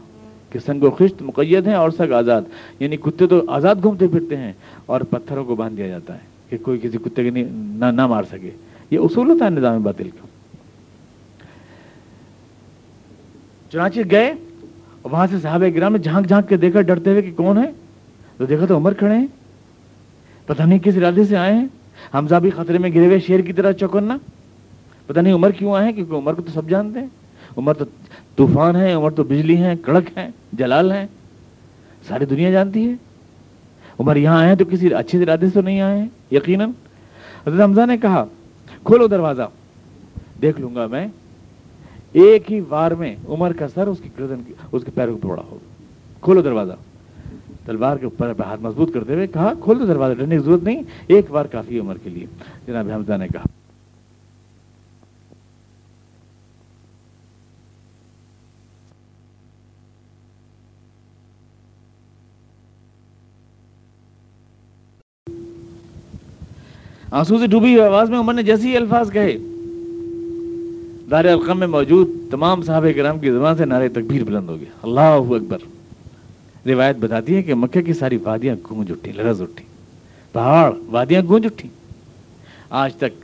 کہ سنگ و خشت مقید ہیں اور سنگ آزاد یعنی کتے تو آزاد گھومتے پھرتے ہیں اور پتھروں کو باندھ دیا جاتا ہے کہ کوئی کسی کتے کے نہ نہ مار سکے۔ یہ اصول ہوتا ہے نظام باطل کا۔ چنانچہ گئے وہاں سے صحابہ گرام میں جھانک جھانک کے دیکھا، ڈرتے ہوئے کہ کون ہے؟ تو دیکھا تو عمر کھڑے ہیں۔ پتہ نہیں کس ارادے سے آئے ہیں۔ حمزہ بھی خطرے میں گرے ہوئے شیر کی طرح چوکنا پتہ نہیں عمر کیوں آئے ہیں، کیونکہ عمر کو تو سب جانتے ہیں۔ عمر تو طوفان ہے، عمر تو بجلی ہیں، کڑک ہیں، جلال ہیں۔ ساری دنیا جانتی ہے۔ عمر یہاں آئے ہیں تو کسی اچھے ارادے سے تو نہیں آئے ہیں، یقیناً۔ حضرت حمزہ نے کہا، کھولو دروازہ۔ دیکھ لوں گا میں۔ ایک ہی وار میں عمر کا سر اس کی گردن کی اس کے پیروں کو توڑا ہوگا کھولو دروازہ۔ تلوار کے اوپر ہاتھ مضبوط کرتے ہوئے کہا، کھول دو دروازہ، ڈرنے کی ضرورت نہیں۔ ایک بار کافی ہے عمر کے لیے۔ جناب حمزہ نے کہا۔ آنسو سے ڈوبی ہوئی آواز میں عمر نے جیسی الفاظ کہے۔ دار القم میں موجود تمام صحابہ کرام کی زبان سے نعرے تکبیر بلند ہو گیا۔ اللہ اکبر۔ روایت بتاتی ہے کہ مکہ کی ساری وادیاں گونج اٹھی لرز اٹھی پہاڑ، وادیاں گونج اٹھی آج تک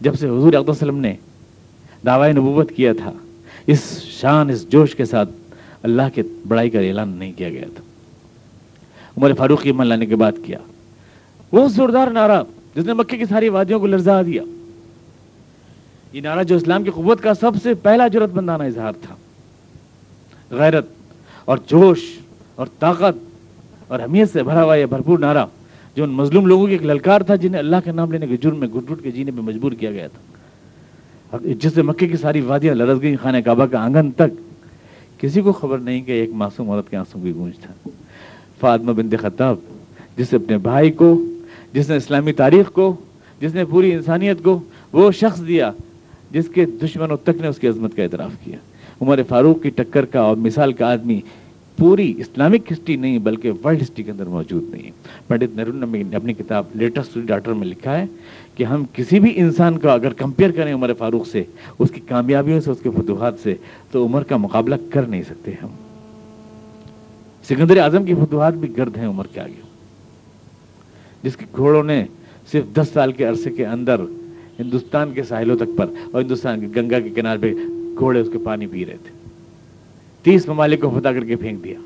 جب سے حضور وسلم نے دعوی نبوت کیا تھا، اس شان، اس جوش کے ساتھ اللہ کے بڑائی کا اعلان نہیں کیا گیا تھا۔ عمر فاروق کی لانے کے بعد کیا۔ وہ زوردار نعرہ جس نے مکے کی ساری وادیوں کو لرزا دیا۔ یہ نعرہ جو اسلام کی قوت کا سب سے پہلا جرت بندانہ اظہار تھا۔ غیرت اور جوش اور طاقت اور اہمیت سے بھرا ہوا یہ بھرپور نعرہ جو ان مظلوم لوگوں کی ایک للکار تھا جنہیں اللہ کے نام لینے کے جرم میں گھٹ گھٹ کے جینے پہ مجبور کیا گیا تھا۔ جس سے مکے کی ساری وادیاں لرز گئی خانہ کعبہ کا آنگن تک۔ کسی کو خبر نہیں کہ ایک معصوم عورت کے آنسوں کی گونج تھا۔ فاطمہ بنت خطاب، جس نے اپنے بھائی کو، جس نے اسلامی تاریخ کو، جس نے پوری انسانیت کو وہ شخص دیا۔ جس کے دشمنوں تک نے اس کی عظمت کا اعتراف کیا۔ عمر فاروق کی ٹکر کا اور مثال کا آدمی پوری اسلامک ہسٹری نہیں، بلکہ ورلڈ ہسٹری کے اندر موجود نہیں پنڈت نرون نے اپنی کتاب لیٹسٹ ڈاٹر میں لکھا ہے کہ ہم کسی بھی انسان کا اگر کمپیئر کریں عمر فاروق سے، اس کی کامیابیوں سے، اس کے فتوحات سے، تو عمر کا مقابلہ کر نہیں سکتے ہم۔ سکندر اعظم کی فتوحات بھی گرد ہیں عمر کے آگے۔ جس کے گھوڑوں نے صرف دس سال کے عرصے کے اندر ہندوستان کے ساحلوں تک پر اور ہندوستان کے گنگا کے کنارے پہ گھوڑے اس کے پانی پی رہے تھے۔ تیس ممالک کو فتح کر کے پھینک دیا۔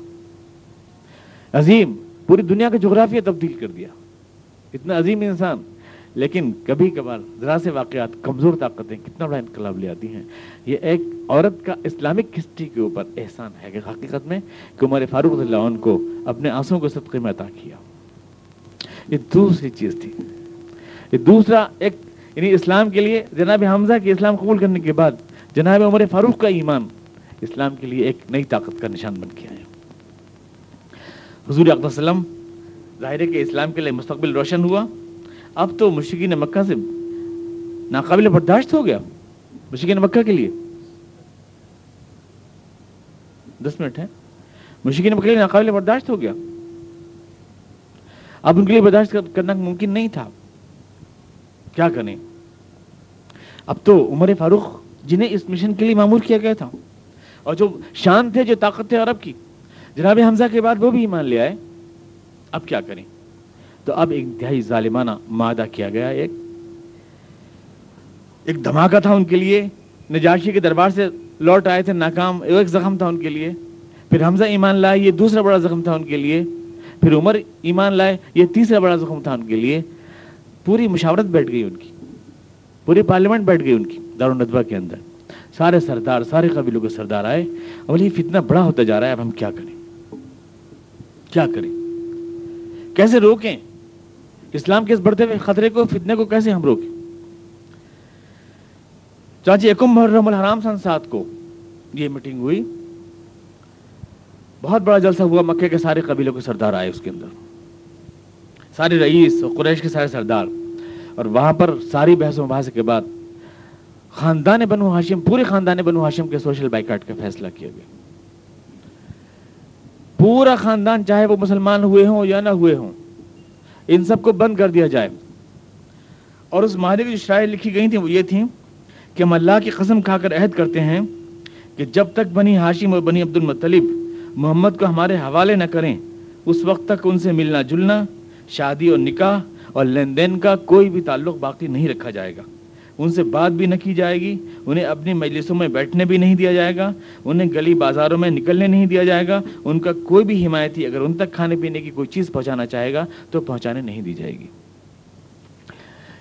عظیم پوری دنیا کا جغرافیہ تبدیل کر دیا۔ اتنا عظیم انسان۔ لیکن کبھی کبھار ذرا سے واقعات، کمزور طاقتیں کتنا بڑا انقلاب لے آتی ہیں۔ یہ ایک عورت کا اسلامک ہسٹری کے اوپر احسان ہے کہ حقیقت میں کہ عمر فاروق اللہ عنہ کو اپنے آنسوں کو صدقے میں عطا کیا۔ یہ دوسری چیز تھی۔ یہ دوسرا ایک یعنی اسلام کے لیے جناب حمزہ کی اسلام قبول کرنے کے بعد جناب عمر فاروق کا ایمان اسلام کے لیے ایک نئی طاقت کا نشان بن کے آیا۔ حضور وسلم ظاہر ہے کہ اسلام کے لیے مستقبل روشن ہوا۔ اب تو مشکین مکہ سے ناقابل برداشت ہو گیا۔ مشکین مکہ کے لیے۔ دس منٹ ہے مشکین مکہ کے لیے ناقابل برداشت ہو گیا۔ اب ان کے لیے برداشت کرنا ممکن نہیں تھا۔ کیا کریں؟ اب تو عمر فاروق جنہیں اس مشن کے لیے معمور کیا گیا تھا۔ اور جو شان تھے، جو طاقت تھے عرب کی۔ جناب حمزہ کے بعد وہ بھی ایمان لے آئے۔ اب کیا کریں؟ تو اب ایک انتہائی ظالمانہ مادہ کیا گیا۔ ایک ایک دھماکہ تھا ان کے لیے۔ نجاشی کے دربار سے لوٹ آئے تھے، ناکام ایک زخم تھا ان کے لیے۔ پھر حمزہ ایمان لائے، یہ دوسرا بڑا زخم تھا ان کے لیے۔ پھر عمر ایمان لائے، یہ تیسرا بڑا زخم تھا ان کے لیے۔ پوری مشاورت بیٹھ گئی ان کی، پوری پارلیمنٹ بیٹھ گئی ان کی دارالندوا کے اندر۔ سارے سردار، سارے قبیلوں کے سردار آئے اور یہ فتنہ بڑا ہوتا جا رہا ہے، اب ہم کیا کریں؟ کیا کریں؟ کیسے روکیں؟ اسلام کے اس بڑھتے ہوئے خطرے کو، فتنے کو کیسے ہم روکیں؟ چانچی یکم محرم الحرام سن سات کو یہ میٹنگ ہوئی۔ بہت بڑا جلسہ ہوا، مکے کے سارے قبیلوں کے سردار آئے اس کے اندر۔ سارے رئیس اور قریش کے سارے سردار۔ اور وہاں پر ساری بحث و مباحث کے بعد خاندان بنو ہاشم، پورے خاندان بنو ہاشم کے سوشل بائیکاٹ کا فیصلہ کیا گیا۔ پورا خاندان چاہے وہ مسلمان ہوئے ہوں یا نہ ہوئے ہوں، ان سب کو بند کر دیا جائے۔ اور اس معاہدے کی جو شرائط لکھی گئی تھیں، وہ یہ تھیں کہ ہم اللہ کی قسم کھا کر عہد کرتے ہیں کہ جب تک بنی ہاشم اور بنی عبد المطلب محمد کو ہمارے حوالے نہ کریں، اس وقت تک ان سے ملنا جلنا شادی اور نکاح اور لین دین کا کوئی بھی تعلق باقی نہیں رکھا جائے گا۔ ان سے بات بھی نہ کی جائے گی، انہیں اپنی مجلسوں میں بیٹھنے بھی نہیں دیا جائے گا، انہیں گلی بازاروں میں نکلنے نہیں دیا جائے گا، ان کا کوئی بھی حمایتی اگر ان تک کھانے پینے کی کوئی چیز پہنچانا چاہے گا تو پہنچانے نہیں دی جائے گی۔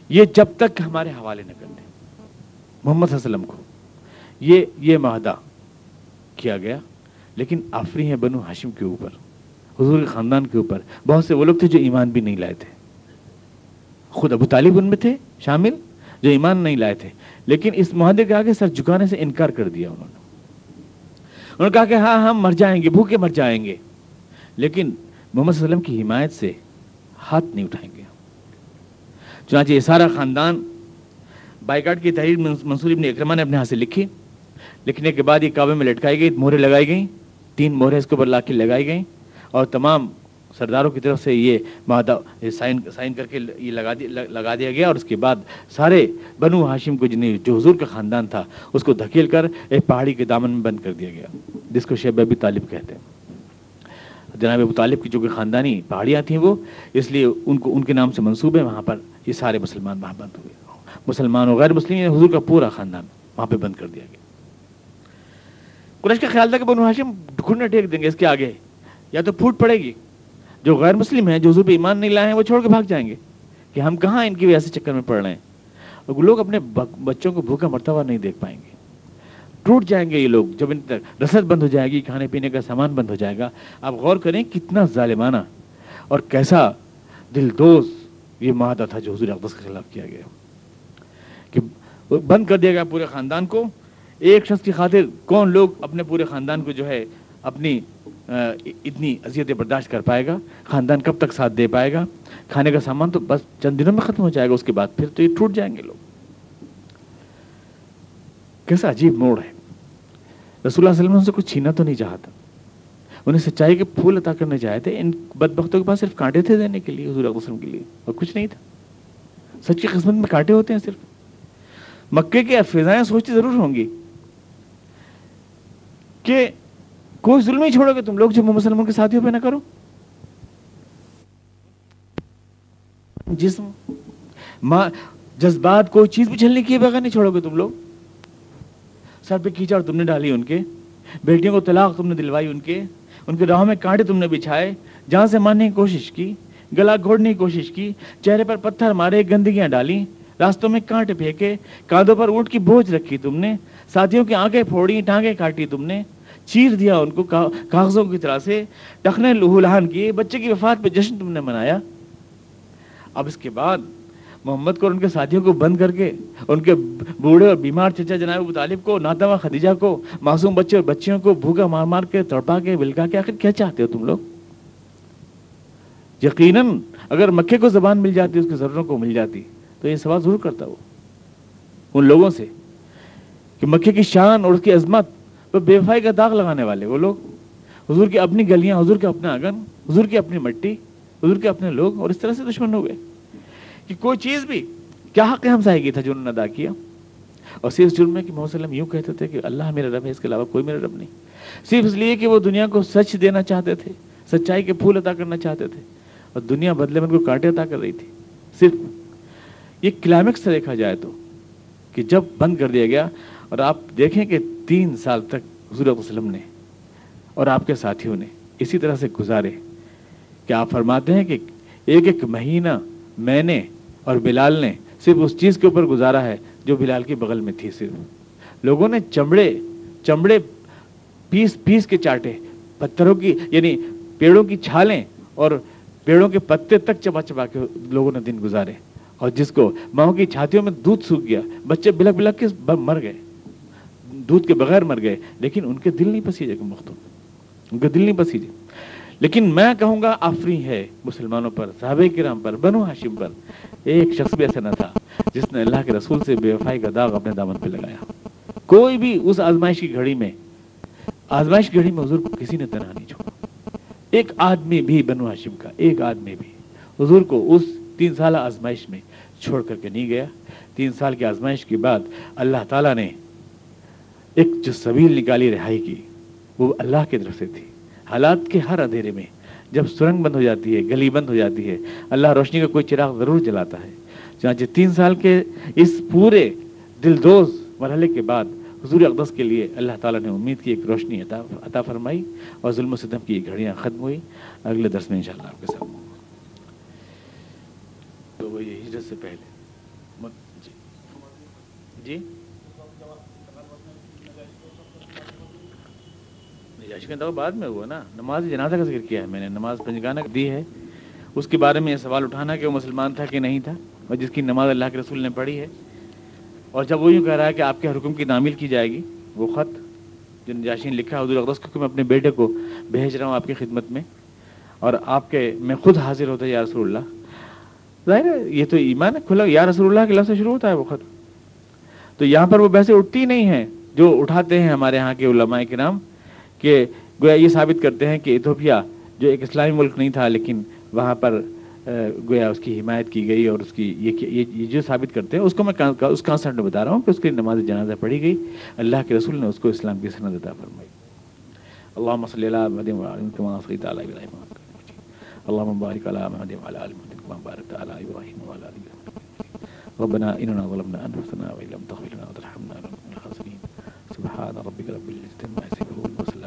یہ جب تک ہمارے حوالے نہ کر دیں۔ محمد صلی اللہ علیہ وسلم کو یہ یہ معاہدہ کیا گیا، لیکن آفری ہیں بنو ہاشم کے اوپر۔ حضور کے خاندان کے اوپر۔ بہت سے وہ لوگ تھے جو ایمان بھی نہیں لائے تھے۔ خود ابو طالب ان میں تھے شامل جو ایمان نہیں لائے تھے۔ لیکن اس معاہدے کے آگے سر جھکانے سے انکار کر دیا انہوں نے۔ انہوں نے کہا کہ ہاں ہم مر جائیں گے، بھوکے مر جائیں گے۔ لیکن محمد صلی اللہ علیہ وسلم کی حمایت سے ہاتھ نہیں اٹھائیں گے۔ چنانچہ یہ سارا خاندان بائیکاٹ کی تحریر منصور ابن اکرما نے اپنے ہاتھ سے لکھی۔ لکھنے کے بعد یہ کعبے میں لٹکائی گئی مہرے لگائی گئیں۔ تین مہرے اس کے اوپر لا کے لگائی گئیں۔ اور تمام سرداروں کی طرف سے یہ معاہدہ سائن سائن کر کے یہ لگا دیا لگا دیا گیا اور اس کے بعد سارے بنو ہاشم کو جنہیں جو حضور کا خاندان تھا، اس کو دھکیل کر ایک پہاڑی کے دامن میں بند کر دیا گیا، جس کو شیب ابی طالب کہتے ہیں۔ جناب ابو طالب کی جو کہ خاندانی پہاڑیاں تھیں وہ، اس لیے ان کو، ان کے نام سے منصوب ہے وہاں پر یہ سارے مسلمان وہاں بند ہوئے۔ مسلمان اور غیر مسلم یعنی حضور کا پورا خاندان وہاں پہ بند کر دیا گیا۔ قریش کا خیال تھا کہ بنو ہاشم گھٹنے ٹیک دیں گے، اس کے آگے یا تو پھوٹ پڑے گی۔ جو غیر مسلم ہیں، جو حضور پہ ایمان نہیں لائے ہیں، وہ چھوڑ کے بھاگ جائیں گے۔ کہ ہم کہاں ان کی وجہ سے چکر میں پڑ رہے ہیں۔ اور لوگ اپنے بچوں کو بھوکا مرتبہ نہیں دیکھ پائیں گے۔ ٹوٹ جائیں گے یہ لوگ۔ جب ان تک رسد بند ہو جائے گی، کھانے پینے کا سامان بند ہو جائے گا۔ آپ غور کریں کتنا ظالمانہ اور کیسا دل دوز یہ معاہدہ تھا جو حضور اقدس کے خلاف کیا گیا۔ کہ بند کر دیا گیا پورے خاندان کو۔ ایک شخص کی خاطر کون لوگ اپنے پورے خاندان کو جو ہے اپنی اتنی اذیتیں برداشت کر پائے گا، خاندان کب تک ساتھ دے پائے گا؟ کھانے کا سامان تو بس چند دنوں میں ختم ہو جائے گا، اس کے بعد پھر تو یہ ٹوٹ جائیں گے لوگ۔ کیسا عجیب موڑ ہے۔ رسول اللہ علیہ وسلم سے کچھ چھینا تو نہیں چاہتا انہیں سچائی کے پھول عطا کرنے چاہے تھے، ان بد بختوں کے پاس صرف کانٹے تھے دینے کے لیے، حضور وسلم کے لیے، اور کچھ نہیں تھا۔ سچی قسمت میں کانٹے ہوتے ہیں صرف۔ مکے کے فضائیں سوچتی ضرور ہوں گی کہ کوئی ظلم نہیں چھوڑو گے تم لوگ جو مسلمانوں کے ساتھیوں پہ نہ کرو۔ جسم جذبات، کوئی چیز بھی چلنے کی بغیر نہیں چھوڑو گے تم لوگ۔ سر پہ کیچڑ تم نے ڈالی ان کے، بیٹیوں کو طلاق تم نے دلوائی ان کے ان کے راہوں میں کانٹے تم نے بچھائے۔ جہاں سے مارنے کی کوشش کی، گلا گھوڑنے کی کوشش کی، چہرے پر پتھر مارے، گندگیاں ڈالی، راستوں میں کانٹے پھینکے، کاندھوں پر اونٹ کی بوجھ رکھی تم نے، ساتھیوں کی آنکھیں پھوڑی، ٹانگیں کاٹی تم نے چیر دیا ان کو کاغذوں کی طرح سے۔ ٹخنے لہو لہان کیے، بچے کی وفات پہ جشن تم نے منایا۔ اب اس کے بعد محمد کو اور ان کے ساتھیوں کو بند کر کے ان کے بوڑھے اور بیمار چچا جناب ابو طالب کو ناتوا خدیجہ کو، معصوم بچے اور بچیوں کو بھوکا مار مار کے تڑپا کے بلکا کے آخر کیا چاہتے ہو تم لوگ؟ یقیناً اگر مکے کو زبان مل جاتی، اس کے ضروروں کو مل جاتی، تو یہ سوال ضرور کرتا وہ۔ ان لوگوں سے کہ مکے کی شان اور اس کی عظمت تو بے وفائی کا داغ لگانے والے وہ لوگ۔ حضور کی اپنی گلیاں، حضور کے اپنے آنگن، حضور کی اپنی مٹی، حضور کے اپنے لوگ اور اس طرح سے دشمن ہو گئے۔ کہ کوئی چیز بھی، کیا حق ہم کی تھا جو انہوں نے ادا کیا؟ اور صرف جرم ہے کہ محمد وسلم یوں کہتے تھے کہ اللہ میرا رب ہے، اس کے علاوہ کوئی میرا رب نہیں۔ صرف اس لیے کہ وہ دنیا کو سچ دینا چاہتے تھے، سچائی کے پھول عطا کرنا چاہتے تھے۔ اور دنیا بدلے میں ان کو کانٹے عطا کر رہی تھی۔ صرف یہ کلائمیکس سے دیکھا جائے تو کہ جب بند کر دیا گیا اور آپ دیکھیں کہ تین سال تک حضور وسلم نے اور آپ کے ساتھیوں نے اسی طرح سے گزارے کہ آپ فرماتے ہیں کہ ایک ایک مہینہ میں نے اور بلال نے صرف اس چیز کے اوپر گزارا ہے جو بلال کی بغل میں تھی صرف۔ لوگوں نے چمڑے چمڑے پیس پیس کے چاٹے، پتھروں کی یعنی پیڑوں کی چھالیں اور پیڑوں کے پتے تک چبا چبا کے لوگوں نے دن گزارے اور جس کو ماؤں کی چھاتیوں میں دودھ سوکھ گیا، بچے بلک بلک کے مر گئے۔ دودھ کے بغیر مر گئے، لیکن ان کے دل نہیں پسیجے مختوم ان کے دل نہیں پسیجے۔ لیکن میں کہوں گا آفری ہے مسلمانوں پر، صحابہ کرام پر، بنو ہاشم پر۔ ایک شخص بھی ایسا نہ تھا جس نے اللہ کے رسول سے بے وفائی کا داغ اپنے دامن پہ لگایا۔ کوئی بھی اس آزمائش کی گھڑی میں، آزمائش کی گھڑی میں حضور کو کسی نے تنہا نہیں چھوڑا۔ ایک آدمی بھی بنو ہاشم کا، ایک آدمی بھی۔ حضور کو اس تین سالہ آزمائش میں چھوڑ کر کے نہیں گیا۔ تین سال کی آزمائش کے بعد اللہ تعالیٰ نے ایک جو سبیل نکالی رہائی کی، وہ اللہ کی طرف سے تھی۔ حالات کے ہر اندھیرے میں جب سرنگ بند ہو جاتی ہے، گلی بند ہو جاتی ہے، اللہ روشنی کا کوئی چراغ ضرور جلاتا ہے۔ چنانچہ تین سال کے اس پورے دلدوز مرحلے کے بعد حضور اقدس کے لیے اللہ تعالیٰ نے امید کی ایک روشنی عطا عطا فرمائی اور ظلم و ستم کی گھڑیاں ختم ہوئی اگلے درس میں انشاءاللہ آپ کے ساتھ۔ تو وہ یہ ہجرت سے پہلے۔ جی۔ جی؟ نجاشی کا بعد میں ہوا نا۔ نماز جنازہ کا ذکر کیا ہے میں نے، نماز پنجگانہ دی ہے۔ اس کے بارے میں یہ سوال اٹھانا کہ وہ مسلمان تھا کہ نہیں تھا اور جس کی نماز اللہ کے رسول نے پڑھی ہے۔ اور جب وہ یوں کہہ رہا ہے کہ آپ کے حکم کی تعمیل کی جائے گی، وہ خط جو نجاشی نے لکھا حضور اقدس کو میں اپنے بیٹے کو بھیج رہا ہوں آپ کی خدمت میں۔ اور آپ کے، میں خود حاضر ہوتا ہے یا رسول اللہ۔ ظاہر ہے، یہ تو ایمان کھلا، یا رسول اللہ کے لفظ سے شروع ہوتا ہے وہ خط۔ تو یہاں پر وہ ویسے اٹھتی نہیں ہیں، جو اٹھاتے ہیں ہمارے یہاں کے علماء کے نام کہ گویا یہ ثابت کرتے ہیں کہ ایتھوپیا جو ایک اسلامی ملک نہیں تھا، لیکن وہاں پر گویا اس کی حمایت کی گئی اور اس کی یہ جو ثابت کرتے ہیں، اس کو میں اس کانسرٹ میں بتا رہا ہوں کہ اس کی نماز جنازہ پڑھی گئی۔ اللہ کے رسول نے اس کو اسلام کی سند عطا فرمائی۔ اللہ صلی اللہ محمد اللہ مبارک علی محمد. وعلى ال محمد كما باركت على ابراهيم وعلى ال ابراهيم ربنا اننا ظلمنا انفسنا وان لم تغفر لنا وترحمنا لنكن من الخاسرين سبحان ربك رب العزه عما يصفون وسلام